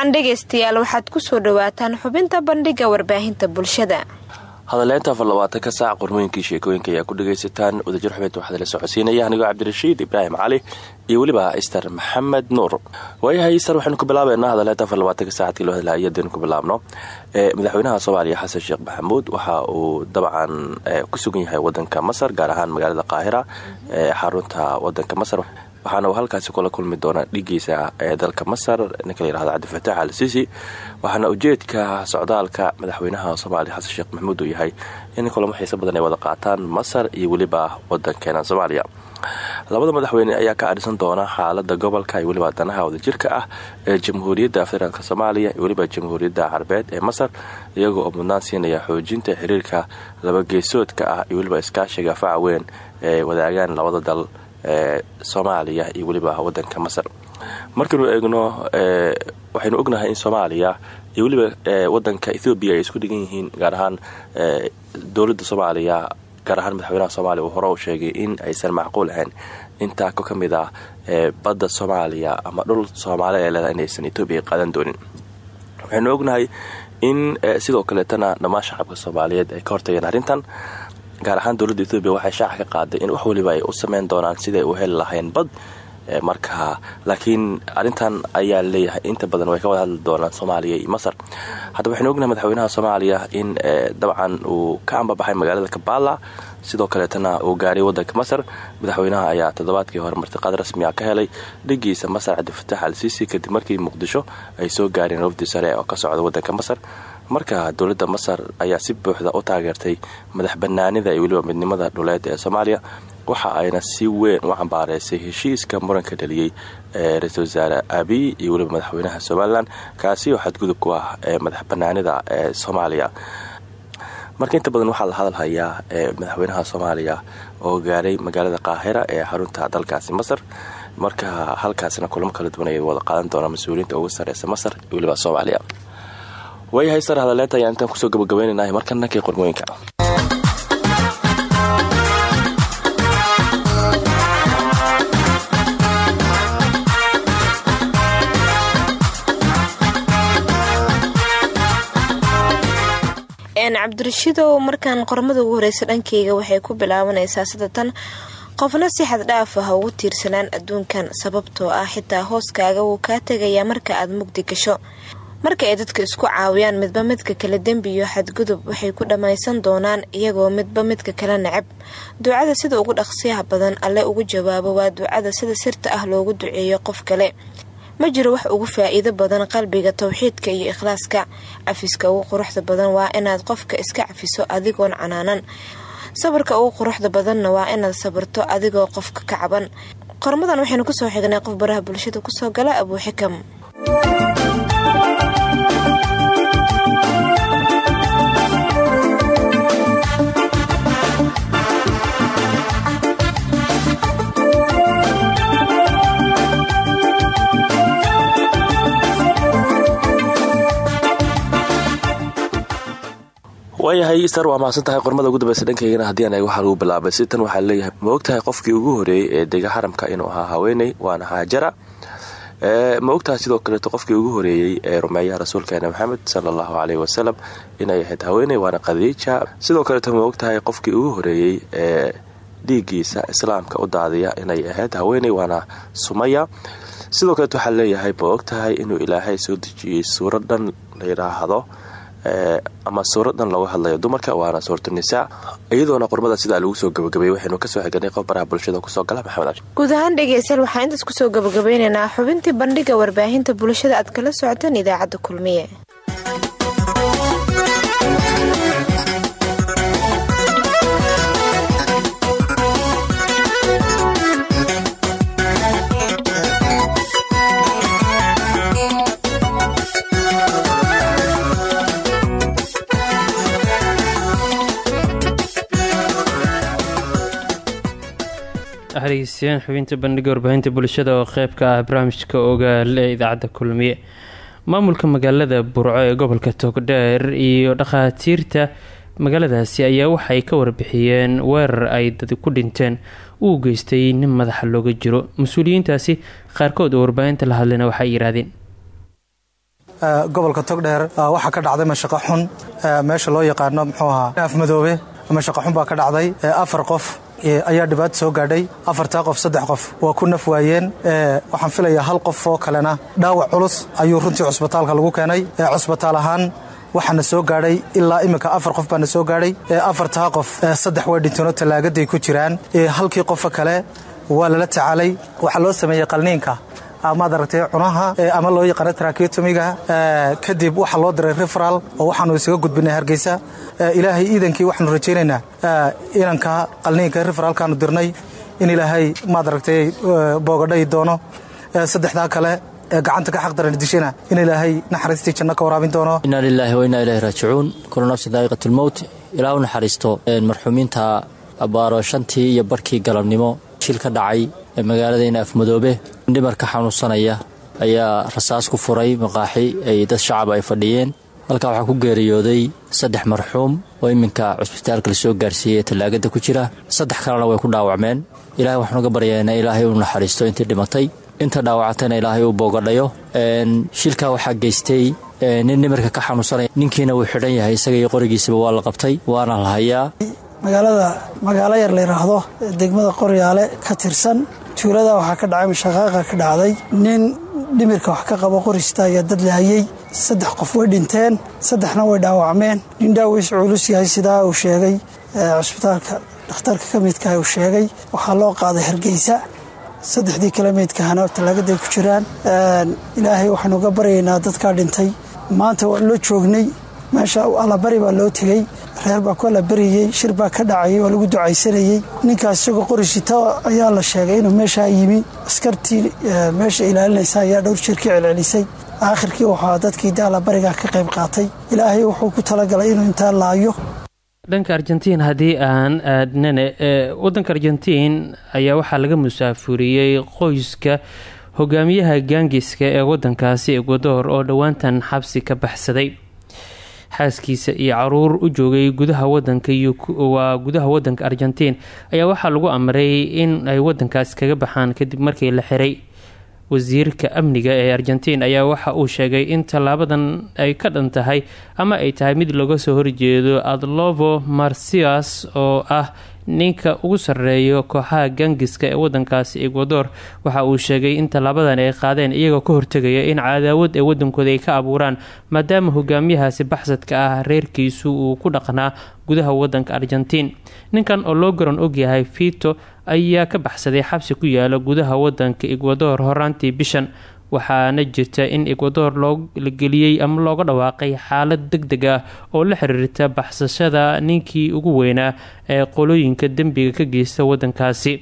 wacan dhegaystayaal waxaad ku soo dhawaataan xubinta bandhiga warbaahinta bulshada. Hadaleynta afar labaatanka saac qormooyinkii sheekooyinka ayaa ku dhagaysataan wadajir xubinta waxaa la socodsiinaya anigoo cabdirashiid ibraahim cali iyo weliba ister maxamed nuur. Waayahay ister waxaynu ku bilaabeynaa hadaleynta afar labaatanka saacadkii loo hadlaya hadaynu ku bilaabno. Madaxweynaha soomaaliya xasan sheekh maxamuud waxa uu dabcan ku sugan yahay wadanka masar gaar ahaan magaalada qaahira. Ee xarunta wadanka masar waxaana uu halkaasi kula kulmi doonaa dhigiisa ee dalka masar ninka layihahdo cabdifataax al sisi waxaana ujeedka socdaalka madaxweynaha soomaaliya xasan sheekh maxamuud uu yahay in kulamo xiiso badan ay wada qaataan masar iyo weliba wadankeena soomaaliya. Labada madaxweyne ayaa ka adhisan doona xaalada gobolka iyo weliba danaha wadajirka ah ee jamhuuriyadda federaalk soomaaliya iyo weliba jamhuuriyadda carabeed ee masar iyagoo oo mudnaan siinaya xoojinta xiriirka labageesoodka ah iyo weliba iskaashiga faca weyn ee wadaagaan labada dal soomaaliya iyo weliba wadanka masar. Markaynu eegno waxaynu ognahay in soomaaliya iyo weliba wadanka ethoobiya ay isku dhigan yihiin gaar ahaan dowladda soomaaliya gaar ahaan madaxweynaha soomaaliya uu hore u sheegay in aysan macquul ahayn. Intaa ka mid ah badda soomaaliya ama dhul soomaali ee leedahay inaysan etoobiya qaadan doonin. Waxaynu ognahay in sidoo kaleetana dhammaan shacabka soomaaliyeed ay ka hortageen arrintan gaar ahaan dowladda etoobiya waxay shaaca ka qaaday in wax waliba ay u sameyn doonaan siday u heli lahayn bad marka laakiin arrintan ayaa leeyahay inta badan way ka wada hadli doonaan soomaaliya iyo masar. Hadda waxaynu ognahay madaxweynaha soomaaliya in dabcan uu ka ambabaxay magaalada kabala sidoo kaleetana uu gaaray wadanka masar. Madaxweynaha ayaa toddobaadkii hore martiqaad rasmi ah ka helay dhigiisa masar cabdifatax al siisi kadib markii muqdisho ay soo gaareen wafdi sare oo ka socda wadanka masar marka dowladda masar ayaa si buuxda u taageertay madax banaanida iyo weliba midnimada dhuleed ee soomaaliya waxa ayna si weyn u cambaareysay heshiiska muranka dhaliyey ee ra'iisul wasaare abiy iyo weliba madaxweynaha somalilan kaasi oo xadgudub ku ah ee madax banaanida ee soomaaliya. Marka inta badan waxaa la hadalhayaa madaxweynaha soomaaliya oo gaaray magaalada qaahira ee xarunta dalkaasi masar. Marka halkaasina kulamo kala duwan ay wada qaadan doonaa mas'uuliyiinta ugu sareysa masar iyo weliba soomaaliya waayahay sar hadaleenta ayaan intaan ku soo gabagabaynaynah markan dhankii qormooyinka. Cabdirashiidow markaan qormada ugu horeysa dhankeyga waxay ku bilaabanaysaa sida tan qofna si xad dhaaf ah ugu tiirsanaan adduunkan sababtoo ah xitaa hooskaaga wuu kaa tegayaa marka aad mugdi gasho marka ay dadka isku caawiyaan midba midka kale dembi iyo xadgudub waxay ku dhammaysan doonaan iyagoo midba midka kale necab ducada sida ugu dhaqsiyaha badan alle ugu jawaabo waa ducada sida sirta ah loogu duceeyo qof kale. Ma jiro wax ugu faa-iido badan qalbiga towxiidka iyo ikhlaaska. Cafiska ugu quruxda badan waa inaad qofka iska cafiso adigoon canaanan. Sabarka ugu quruxda badanna waa inaad sabarto adigoo qofka ka caban. Qormadan waxaynu ku soo xignay qof baraha bulshada ku soo gala abuuxikam waayahay star waa mahadsan tahay qormada ugu dambeysa dhankaygana haddii aan waxaa lagu bilaabay. Si tan waxaa leeyahay ma qofkii ugu horeeyey ee dega xaramka inuu ahaa haweeney waana haajara. Ma ogtahay sidoo kaleeto qofkii ugu horeeyey ee rumeeyaha rasuulkeena maxamed sala allahu caleyhi wasalam inay ahayd haweeney waana khadiija. Sidoo kaleeto ma ogtahay qofkii ugu horeeyey ee dhiiggiisa islaamka u daadiya inay ahayd haweeney waana sumaya sidoo kaleeto waxaa leeyahay ma inuu ilaahay soo dejiyey suuradan la yidhaahdo ama suuradan looga hadlayo. Dumarka waana suuratu nisaa iyadoona qormada sidaa lagu soo gabagabay waxaynu ka soo xiganay qof baraha bulshada ku soo gala maxamed cabdi guud ahaan dhegeystayaal waxaa intaas ku soo gabagabeynaynaa xubintii bandhiga warbaahinta bulshada. Aad kala socoteen idaacadda kulmiye dhegeystayaal xubinta bandhiga warbaahinta bulshada oo qeyb ka ah barnaamijka ogaal ee idaacadda kulmiye. Maamulka magaalada burco ee gobolka togdheer iyo dhakhaatiirta magaaladaasi ayaa waxay ka warbixiyeen weerar ay dad ku dhinteen uu geystay nin madaxa looga jiro. Mas'uuliyiintaasi qaarkood oo warbaahinta la hadlayna waxay yidhaahdeen gobolka togdheer waxaa ka dhacday mashaqo xun meesha loo yaqaano muxuu ahaa afmadoobe mashaqo xun baa ka dhacday afar qof ayaa dhibaato soo gaadhay afartaa qof saddex qof. Waa ku naf waayeen waxaan filayaa hal qof oo kalena dhaawac culus ayuu runtii cusbitaalka lagu keenay. Cusbitaal ahaan waxaana soo gaadhay ilaa iminka afar qof baana soo gaadhay. Afartaa qof saddex way dhinteenoo tallaagaday ku jiraan. Halkii qofa kale waa lala tacaalay. Waxaa loo sameeyey qalniinka maad aragtay cunaha ama loo yaqaano traketomiga kadib waxaa loo diray referal oo waxaanu isaga gudbinay hargeysa. Ilaahay iidankii waxaanu rajaynaynaa inanka qalniinka referaalkaanu dirnay in ilaahay maad aragtay boogadhay doono. Saddexdaa kale gacanta ka xaqdaran dishana in ilaahay naxariistii janno ka waraabin doono. Inaa lilaahi wa innaa ilaahi raajicuun. Kulu nafsi daa'iqat lmowt naxariisto. Marxuumiinta abbaaro shantii iyo barkii galabnimo. Shil ka dhacay ee magaaladayna afmadoobe dhimarka xanuunsanaya ayaa rasaas ku furay maqaaxi ay dad shacab ay fadhiyeen. Halkaa waxaa ku geeriyooday saddex marxuum oo iminka cusbitaalka la soo gaarsiiyey tallaagada ku jira. Saddex kalena way ku dhaawacmeen. Ilahay waxaan uga baryaynaa ilaahay uu naxariisto intii dhimatay. Inta dhaawacatayna ilaahay uu boogadhayo. Shilkaa waxaa geystay nin dhimarka ka xanuunsanaya. Ninkiina wuu xidhan yahay isaga iyo qorigiisaba waa la qabtay waana la hayaa. Magaalada magaalo yar la degmada qoryaale ka tirsan tuulada waxaa ka dhacay mashaqaaqa ka dhacday. Nin dhimirka wax ka qabo qorista ayaa dad lahayey saddex qof way dhinteen saddexna way dhaawacmeen. Nin dhaawiis culus yahay sidaa uu sheegay cusbitaalka dhakhtarka ka midka uu sheegay. Waxaa loo qaaday hargeysa. Saddexdii kale meydkahana tallaagaday ku jiraan. Ilaahay waxaanu uga baryaynaa dadkaa dhintay. Maanta waa loo joognay meesha allabari baa loo tegey reer baa ku allabariyey shir baa ka dhacayay waa lagu ducaysanayey ninkaas isagoo qorishita ayaa la sheegay inuu meeshaa yimi. Askartii meesha ilaalinaysa ayaa dhowr jeer ka celcelisay aakhirkii waxaa dadkii de allabarigaa ka qayb qaatay. Ilaahay wuxuu ku talagalay inuu intaa laayo. Dhanka argentiin haddii aan aadnane wadanka argentiin ayaa waxaa laga musaafuriyey qoyska hogaamiyaha gaangiska ee wadankaasi ekwador oo dhowaantan xabsi ka baxsaday xaaskiisa iyo carruur u joogay gudaha wadanka waa gudaha wadanka argentiin. Ayaa waxaa lagu amray in ay wadankaasi kaga baxaan kadib markii la xiray. Wasiirka amniga ee argentiin ayaa waxa uu sheegay in tallaabadan ay ka dhan tahay ama ay tahay mid looga soo horjeedo adlovo marcias oo ah ninka ugu sarreeyo kooxaha gangiska ee wadankaasi ekwador waxa uu sheegay in tallaabadan ay qaadeen iyagoo ka hortegaya in cadaawad ee wadankooda ay ka abuuraan maadaama hogaamiyahaasi baxsadka ah reerkiisu uu ku dhaqnaa gudaha wadanka argentiin. Ninkan oo loo garan ogyahay fito ayaa ka baxsaday xabsi ku yaalla gudaha wadanka ekwador horaantii bishan waxaana jirta in ekwador loola geliyey ama looga dhawaaqay xaalad deg deg ah oo la xiriirta baxsashada ninkii ugu weynaa ee qolooyinka dembiga ka geysta wadankaasi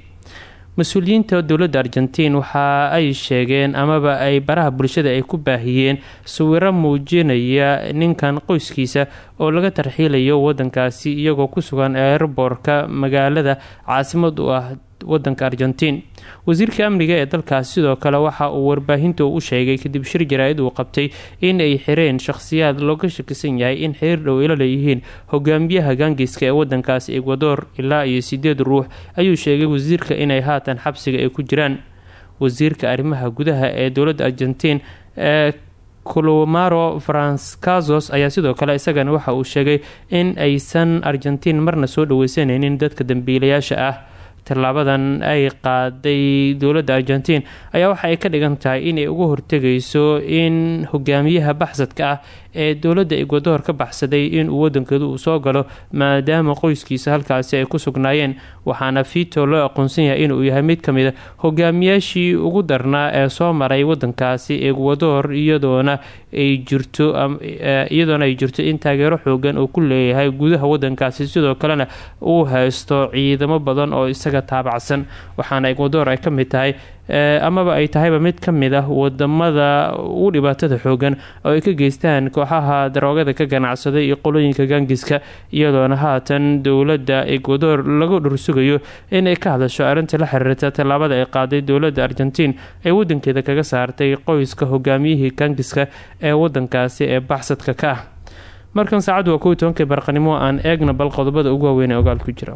mas'uuliyiinta dowladda argentiin waxa ay sheegeen amaba ay baraha bulshada ay ku baahiyeen sawiro muujinaya ninkan qoyskiisa oo laga tarxiilayo wadankaasi iyagoo ku sugan eeraboorka magaalada caasimad u ah wadanka argentiin. Wasiirka amniga ee dalkaas sidoo kale waxa uu warbaahinta u sheegay kadib shir jaraa'id uu qabtay in ay xireen shakhsiyaad looga shakisan yahay in xiriir dhow ila leeyihiin hogaamiyaha gaangiska ee wadankaas ekwador ilaa iyo sideed ruux ayuu sheegay wasiirka inay haatan xabsiga ay ku jiraan. Wasiirka arrimaha gudaha ee dowladda argentiin ee colomaro francazos ayaa sidoo kale isagana waxa uu sheegay in aysan argentiin marna soo dhaweysanaynin dadka dambiilayaasha ah tallaabadan ay qaaday dowladda argentiin ayaa waxa ay ka dhigan tahay inay uga hortegayso in hogaamiyaha baxsadka ah ee dowladda ekwador ka baxsaday inuu wadankeedu uu soo galo maadaama qoyskiisa halkaasi ay ku sugnaayeen. Waxaana fito loo aqoonsan yahay inuu yahay mid ka mid a hogaamiyaashii ugu darnaa ee soo maray wadankaasi ekwador iyadoona ay jirto iyadoona ay jirto in taageero xoogan uu ku leeyahay gudaha wadankaasi. Sidoo kalena uu haysto ciidamo badan oo isaga taabacsan. Waxaana ekwador ay ka mid tahay amaba ay tahayba mid ka mid ah waddamada ugu dhibaatada xoogan oo ay ka geystaan kooxaha daroogada ka ganacsaday iyo qolooyinka gaangiska iyadoona haatan dowladda ekwador lagu dhursugayo inay ka hadasho arrinta la xiriirta tallaabada ay qaaday dowladda argentiin ee wadankeeda kaga saartay qoyska hogaamiyihii gaangiska ee wadankaasi ee baxsadka ka ah. Markan saacaddu waa kow tobankii barqanimo aan eegna bal qodobada ugu waaweyn ee ogaal ku jira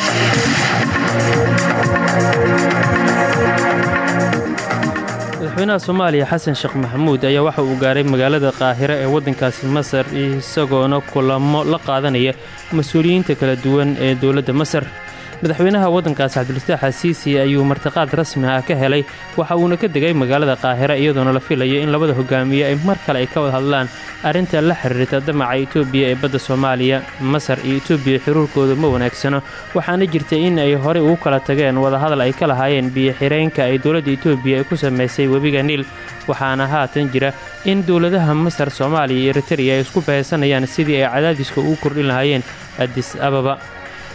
madaxweynaha soomaaliya xasan sheekh maxamuud ayaa waxa uu gaaray magaalada qaahiro ee waddankaasi masar isagoona kulamo la qaadanaya mas'uuliyiinta kala duwan ee dowladda masar madaxweynaha waddankaasi cabdilfataax asiisi ayuu martiqaad rasmi ah ka helay. Waxa uuna ka degay magaalada qaahira iyadoona la filayo in labada hogaamiye ay mar kale ay ka wada hadlaan arrinta la xiriirta damaca itoobiya ee badda soomaaliya masar iyo itoobiya xiruurkooda ma wanaagsano. Waxaana jirta in ay horey ugu kala tageen wadahadal ay ka lahaayeen biyo-xireenka ay dowladda itoobiya ay ku samaysay webiga niil waxaana haatan jira in dowladaha masar soomaaliya iyo eritariya ay isku bahaysanayaan sidii ay cadaadiska ugu kordhin lahaayeen adis ababa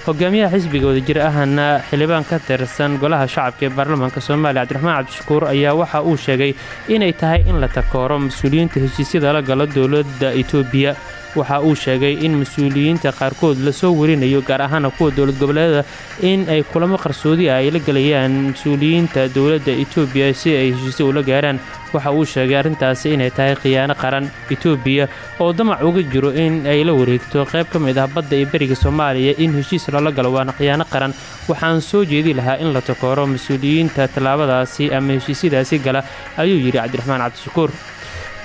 hogaamiyaha xisbiga wadajir ahna xildhibaan ka tirsan golaha shacabka ee baarlamaanka soomaaliya cabdiraxmaan cabdishakuur ayaa waxa uu sheegay inay tahay in la takooro mas'uuliyiinta heshiisyada la galo dowladda itoobiya waxa uu sheegay in mas'uuliyiinta qaarkood la soo warinayo gaar ahaana kuwa dowlad goboleedada in ay kulamo qarsoodi ah ay la gelayaan mas'uuliyiinta dowladda etoobiya si ay heshiise ula gaaraan. Waxa uu sheegay arrintaasi inay tahay khiyaano qaran etoobiya oo damac uga jiro in ay la wareegto. Qayb ka mid ah badda iyo beriga soomaaliya in heshiis loola galo waana khiyaano qaran. Waxaan soo jeedi lahaa in la takooro mas'uuliyiinta tallaabadaasi ama heshiisyadaasi gala ayuu yidhi cabdiraxmaan cabdishakuur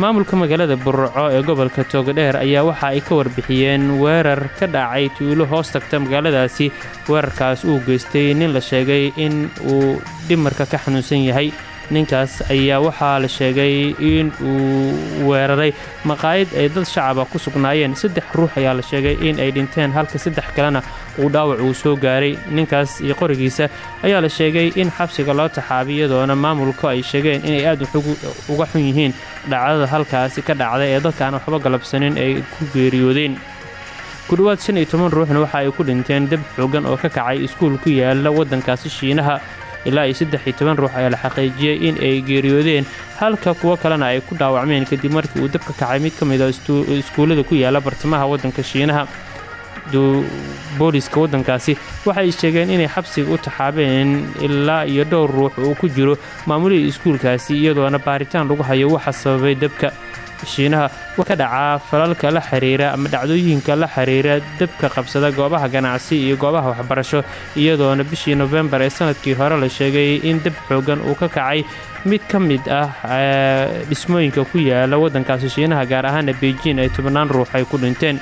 maamulka magaalada burco ee gobolka toogadheer ayaa waxa ay ka warbixiyeen weerar ka dhacay tuulo hoos tagta magaaladaasi. Weerarkaas uu geystay nin la sheegay in uu dhimarka ka xanuunsan yahay ninkaas ayaa waxaa la sheegay in uu weeraray maqaayad ay dad shacaba ku sugnaayeen. Saddex ruux ayaa la sheegay in ay dhinteen halka saddex kalena uu dhaawac uu soo gaaray. Ninkaas iyo qorigiisa ayaa la sheegay in xabsiga loo taxaabay iyadoona maamulku ay sheegeen inay aad uga xun yihiin dhacdada halkaasi ka dhacday ee dadkaan waxba galabsanin ay ku geeriyoodeen. Ku dhowaad shan iyo toban ruuxna waxa ay ku dhinteen dab xoogan oo ka kacay iskuul ku yaalla waddankaasi shiinaha ilaa iyo saddex iyo toban ruux ayaa la xaqiijiyey in ay geeriyoodeen halka kuwo kalena ay ku dhaawacmeen kadib markii uu dabka kacay mid ka mid a iskuullada ku yaalla bartamaha waddanka shiinaha booliska waddankaasi. Waxay sheegeen inay xabsiga u taxaabeen ilaa iyo dhowr ruux uu ku jiro maamulihii iskuulkaasi iyadoona baaritaan lagu hayo waxa sababay dabka shiinaha ka dhacaa falalka la xiriira ama dhacdooyinka la xiriira dabka qabsada goobaha ganacsi iyo goobaha waxbarasho iyadoona bishii nofembar ee sannadkii hore la sheegay in dab xoogan uu ka kacay. Mid ka mid ah dhismooyinka ku yaalla waddankaasi shiinaha gaar ahaana beijin ay tobannaan ruux ay ku dhinteen.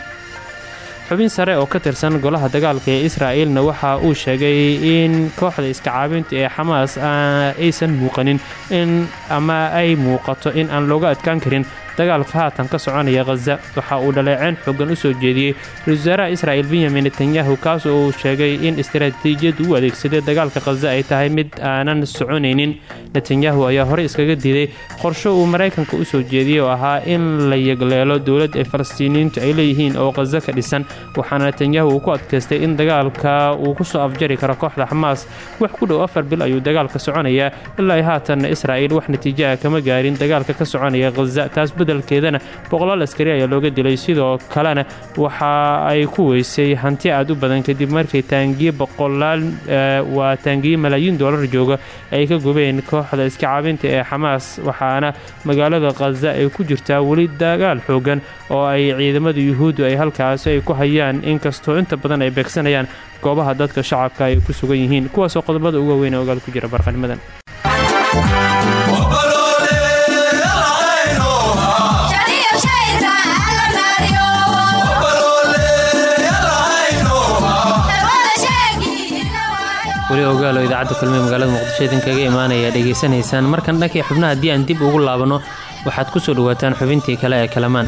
Xubin sare oo ka tirsan golaha dagaalka ee israa'ilna waxa uu sheegay in kooxda iska caabinta ee xamaas aysan muuqanin in ama ay muuqato in aan looga adkaan karin dagaalka haatan ka soconaya khaza waxa uu dhaleeceen xoogan u soo jeediyey ra'isul israa'il benyamin netanyahu kaas oo uu sheegay in istaraatiijiyaddu u adeegsaday dagaalka khaza ay tahay mid aanan soconaynin. Netanyahu ayaa horey iskaga diiday qorsho uu maraykanka u soo jeediyey oo ahaa in la yegleelo dowlad ay falastiiniyiintu ay leeyihiin oo khaza ka dhisan waxaana netanyahu uu ku adkaystay in dagaalka uu ku soo afjari karo kooxda xamaas. Wax ku dhow afar bil ayuu dagaalka soconayaa ilaa haatanna israa'il wax natiijaha kama gaarin dagaalka ka soconaya khaza taas beddelkeedana. Boqolaal askari ayaa looga dilay sidoo kalena waxa ay ku weysay hanti aad u badan kadib markay taangiye boqolaal waa taangiye malaayiin doolar jooga ay ka gubeen kooxda iska caabinta ee xamaas waxaana magaalada khaza ay ku jirtaa weli dagaal xoogan oo ay ciidamada yuhuuddu ay halkaasi ay ku hayaan. Inkastoo inta badan ay beegsanayaan goobaha dadka shacabka ay ku sugan yihiin. Kuwaasoo qodobada uga weyn ee ogaal ku jira barqanimadan weli ogaalo idaacadda kulmiye magaalada muqdisho idinkaga imaanaya dhegaysanaysaan markan dhankii xubnaha haddii aan dib ugu laabanno waxaad ku soo dhowaataan xubintii kale ee kalamaan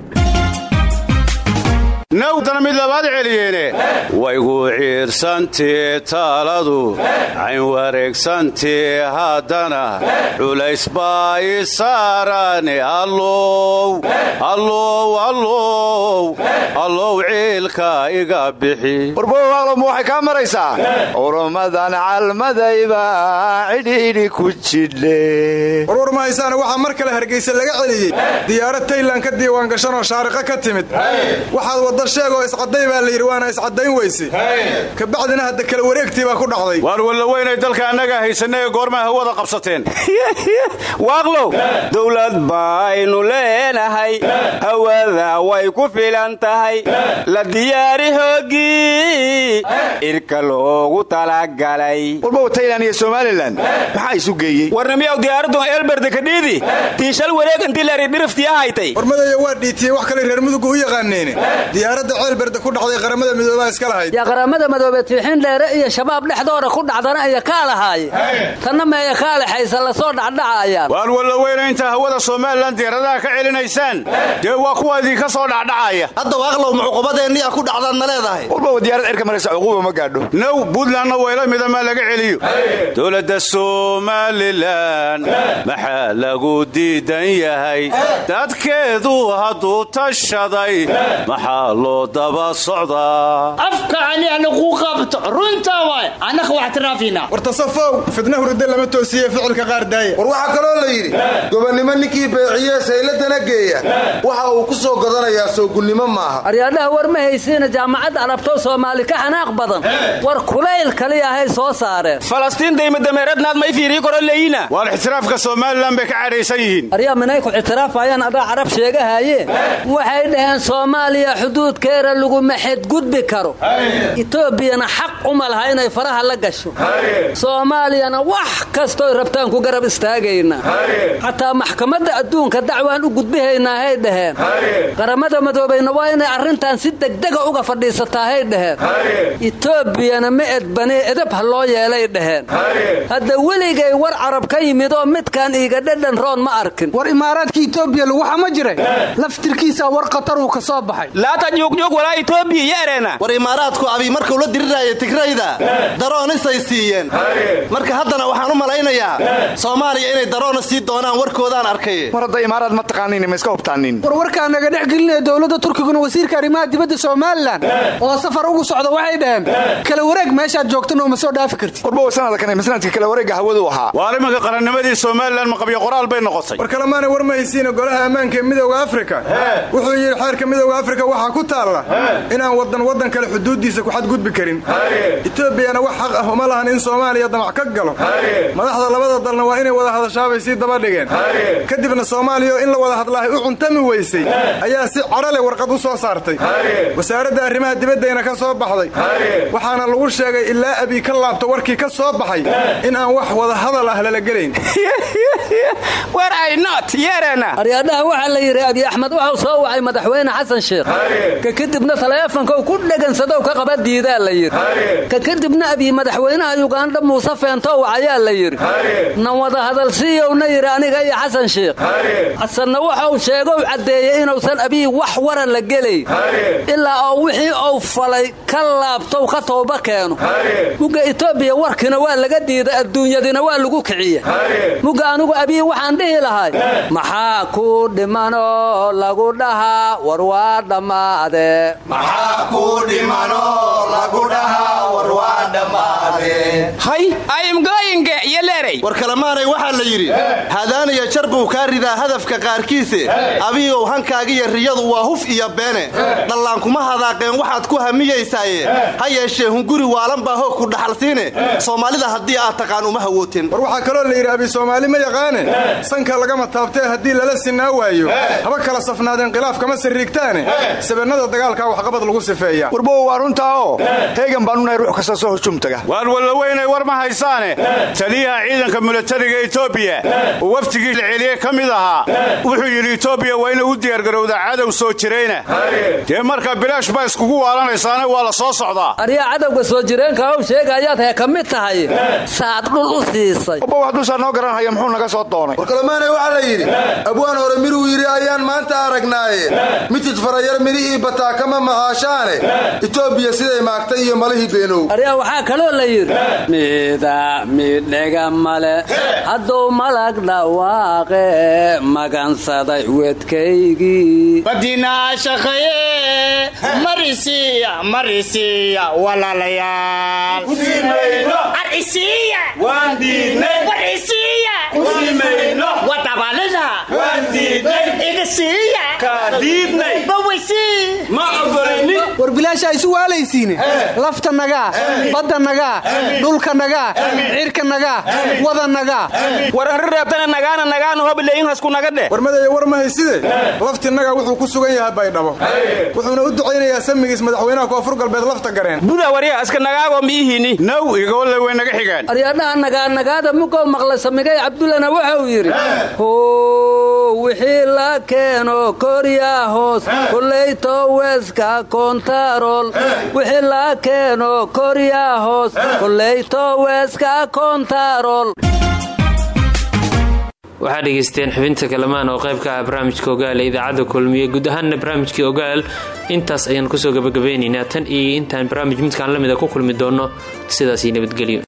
nawdana mid labaad celiyeene. Waygu ciirsantii taaladu. Cayn wareegsantii haddana. Culays baa i saarane allow allow allow. Allow ciilka iga bixi. Warbowaaqlomu waxay kaa maraysaa. Urummadan calmadayba cidhiidhi ku jidhe. Warwar mahaysaana waxaa mar kale hargaysa laga celiyey. Diyaarad taylan ka diiwaan gashanoo shaariqa ka timid wadda sheegoo iscadday baa layidhi waana iscaddayn weyse. Kabacdina hadda kala wareegtii baa ku dhacday. Waar walla weynay dalka annaga haysannaye goormaa hawada qabsateen. Waaqlow dowlad baynu leenahay. Hawada way ku filan tahay. La diyaari hooggii irka loogu talagalay. Warbow taylan iyo somalilan maxaa isu geeyey? Warnamiyaw diyaaradun eelberde kadhiidi tiishal wareeg intii leeri dhiriftii ahaytay warmadaya waa dhiitiyey wax kale reer mudugu u yaqaaneene diyaaradda ceelberde ku dhacday qaramada midoobaa iska lahayd. Yaa qaramada madoobe tiixin dheere iyo shabaab dhexdooda ku dhacdana iyo kaa lahaaye tanna meeya kaa lexaysa la soo dhacdhacayaan. Waan wallaweyna intaa hawada somalilan diyaaradaha ka celinaysaan. Dee waa kuwa idinka soo dhacdhacaya. Hadda waaqlow mucuqubadeenniyaa ku dhacdaad ma leedahay. Walbaba diyaarad cirka maraysa cuquuba ma gaadho. Now buntlandna wayla midamaa laga celiyo. Dowladda somalilan maxaa lagu diidan yahay? Dadkeedu hadduu tashaday maxaa loo daba socdaa afka aniana ku qabto runta waay. Annaka wax tiraafiina war tasafow fidna hurda lama toosiye ficilka qaar daaya war waxaa kaloo la yidhi gobonnimo ninkii beeciye sayladana geeya. Waxa uu ku soo godanayaa soogunnimo maaha. Aryaadhaha war ma haysiina jaamacadda arabtoo soomaali ka xanaaq badan. War kulayl kaliya ahay soo saareen falastiin daymaddameeradnaad may fiirii koro leeyina. Waar ixtiraafka somalilan bay ka cadhaysan yihiin. Aryaa minay ku ictiraafayaan adaa carab waxay dhaheen soomaaliya xuduudkeera laguma xedgudbi karo. Etoobiyana xaq uma laha inay faraha la gasho. Soomaaliyana wax kastoy rabtaan ku garab istaagayna. Xataa maxkamadda adduunka dacwaan u gudbihaynaa hay dhaheen qaramada madoobayna waa inay arrintan si degdega uga fadhiisataa hay dhaheen etoobiyana ma edbane edab ha loo yeelay dhaheen hadda weligay war carab ka yimid oo midkan iiga dhedhan roon ma arkin. War imaaraadka etoobiya lagu xama jiray. Laftirkiisa war qataruu ka soo baxay war imaaraadku abi markuu la diriraayo tigrayda. Daroonisay siiyeen. Marka haddana waxaan u malaynayaa soomaaliya inay daroona sii doonaan warkoodaan arkay. Mar hadda imaaraad ma taqaanin ma iska hubtaanin. War warkaa naga dhex gelinaya dowladda turkiguna wasiirka arrimaha dibadda somalilan oo safar ugu socda waxay dhaheen kala wareeg meeshaad joogtana uma soo dhaafi kartid. Warba sanada kane masnaadka kala wareega hawadu ahaa. Waar imanka qarannimadii somalilan maqabyo qoraal bay noqotay war kalemaana war ma haysiina golaha ammaanka ee midowda afrika. Wuxuu yidhi xeerka midowda afrika waxaa ku taalla inaan wadan waddan kale xuduuddiisa ku xadgudbi karin. Etoobiyana wax xaq ah uma lahan in soomaaliya damac ka galo. Madaxda labada dalna waa inay wada hadashaabay sii daba dhigeen. Kadibna soomaaliya oo in la wada hadlaahay u cuntami weysay. Ayaa si cadhale warqad u soo saartay. Wasaaradda arrimaha dibaddayna ka soo baxday. Waxaana lagu sheegay ilaa abii ka laabto warkii ka soo baxay in aan wax wada hadal ah lala gelayn. Aryaadhaha waxaa la yidhi abi axmed waxau soo wacay madaxweyne xasan sheekh ka kadibna taleefanka u ku dhegansadow ka qaba diidaa la yidhi. Ka kadibna abii madaxweynaha yugandha muuse feentow ayaa la yidhi. Nan wada hadalsiiyowna yidhi aniga iyo xasan sheekh xasanna waxau sheegow caddeeyey inuusan abii wax waran la gelayn ilaa oo wixii uu falay ka laabtow ka tooba keeno. Mugga etoobiya warkina waa laga diiday adduunyadina waa lagu kiciya mugga anigu abii waxaan dhihi lahay. Maxaa ku dhimanoo lagu dhahaa? War waa dhammaade hay ayimgooyinge iyo leeray war kalemaanay waxaa la yidhi hadaaniya jar buu kaa ridaa hadafka qaarkiise. Abigow hankaagiyo riyadu waa huf iyo beene. Dhallaankuma hadaaqeen waxaad ku hamiyaysaaye ha yeeshee hunguri waalan baa hoog ku dhaxalsiine. Soomaalida haddii aad taqaan uma hawootin. War waxaa kaloo la yidhi abi soomaali ma yaqaane? Sanka lagama taabtee haddii lala sinaa waayo haba kala safnaadeen khilaaf kama sirriigtaane sabannada dagaalkaa waxqabad lagu sifeeya. Warbow waa runtaa oo. Heegan baanu nahay ruux kasta soo hujumtaga waan wallaweynay war ma haysaane. Taliyaha ciidanka milatariga etoobiya oo waftigii la celiye ka mid ahaa. Wuxuu yidhi etoobiya waa inay u diyaargarowdaa cadow soo jirayna. Dee marka bilaash baa iskugu waalanaysaane waa la soo socdaa. Aryaa cadowga soo jireenka ow sheegayaad hee ka mid tahay. Saad dhul u siisay. Warbow hadduusaa noo garanhaya muxuu naga soo doonay? War kalemaanay waxaa la yidhi abwaan hore miruu yidhi ayaan maanta aragnaaye. Mitid farayar midhihii bataa kama macaashaane etoobiya siday maagtay iyo malihii beenow aryaa waxaa kaloo la yidhi mida midhega male hadduu malag dhawaaqe magansaday wedkaygii. Badinaa shaqaye marisiya marisiya walaalayaal. Arisiya waan diidnay. Warisiya war bilaasha isu waalaysiine lafta nagaa badda nagaa dhulka nagaa cirka nagaa wada nagaa war arri reebtana nagaana nagaana hobileyin hasku naga dheh warmadaya war ma hayside? Laftinaga wuxuu ku sugan yahay baydhabo wuxuuna u ducaynayaa samigiis madaxweynaha koonfur galbeed lafta gareen. Buda warya aska nagaagoo miihiini now igawale way naga xigaan. Aryaadhaha nagaanagaada mugow maqla samigay cabdullana wuxuu yidhi wixii la keeno koryaa hoos kullayto weeska kontarool wixii la keeno koryaa hoos. Kullayto weeska kontarool waxaa dhegaysteen xubinta kalamaan oo qayb ka ah barnaamijka ogaal ee idaacadda kulmiye. Guud ahaanna barnaamijkii ogaal intaas ayaan ku soo gabagabeynaynaa tan iyo intaan barnaamij midkaan la mida ku kulmi doonno sidaasii nabadgelyo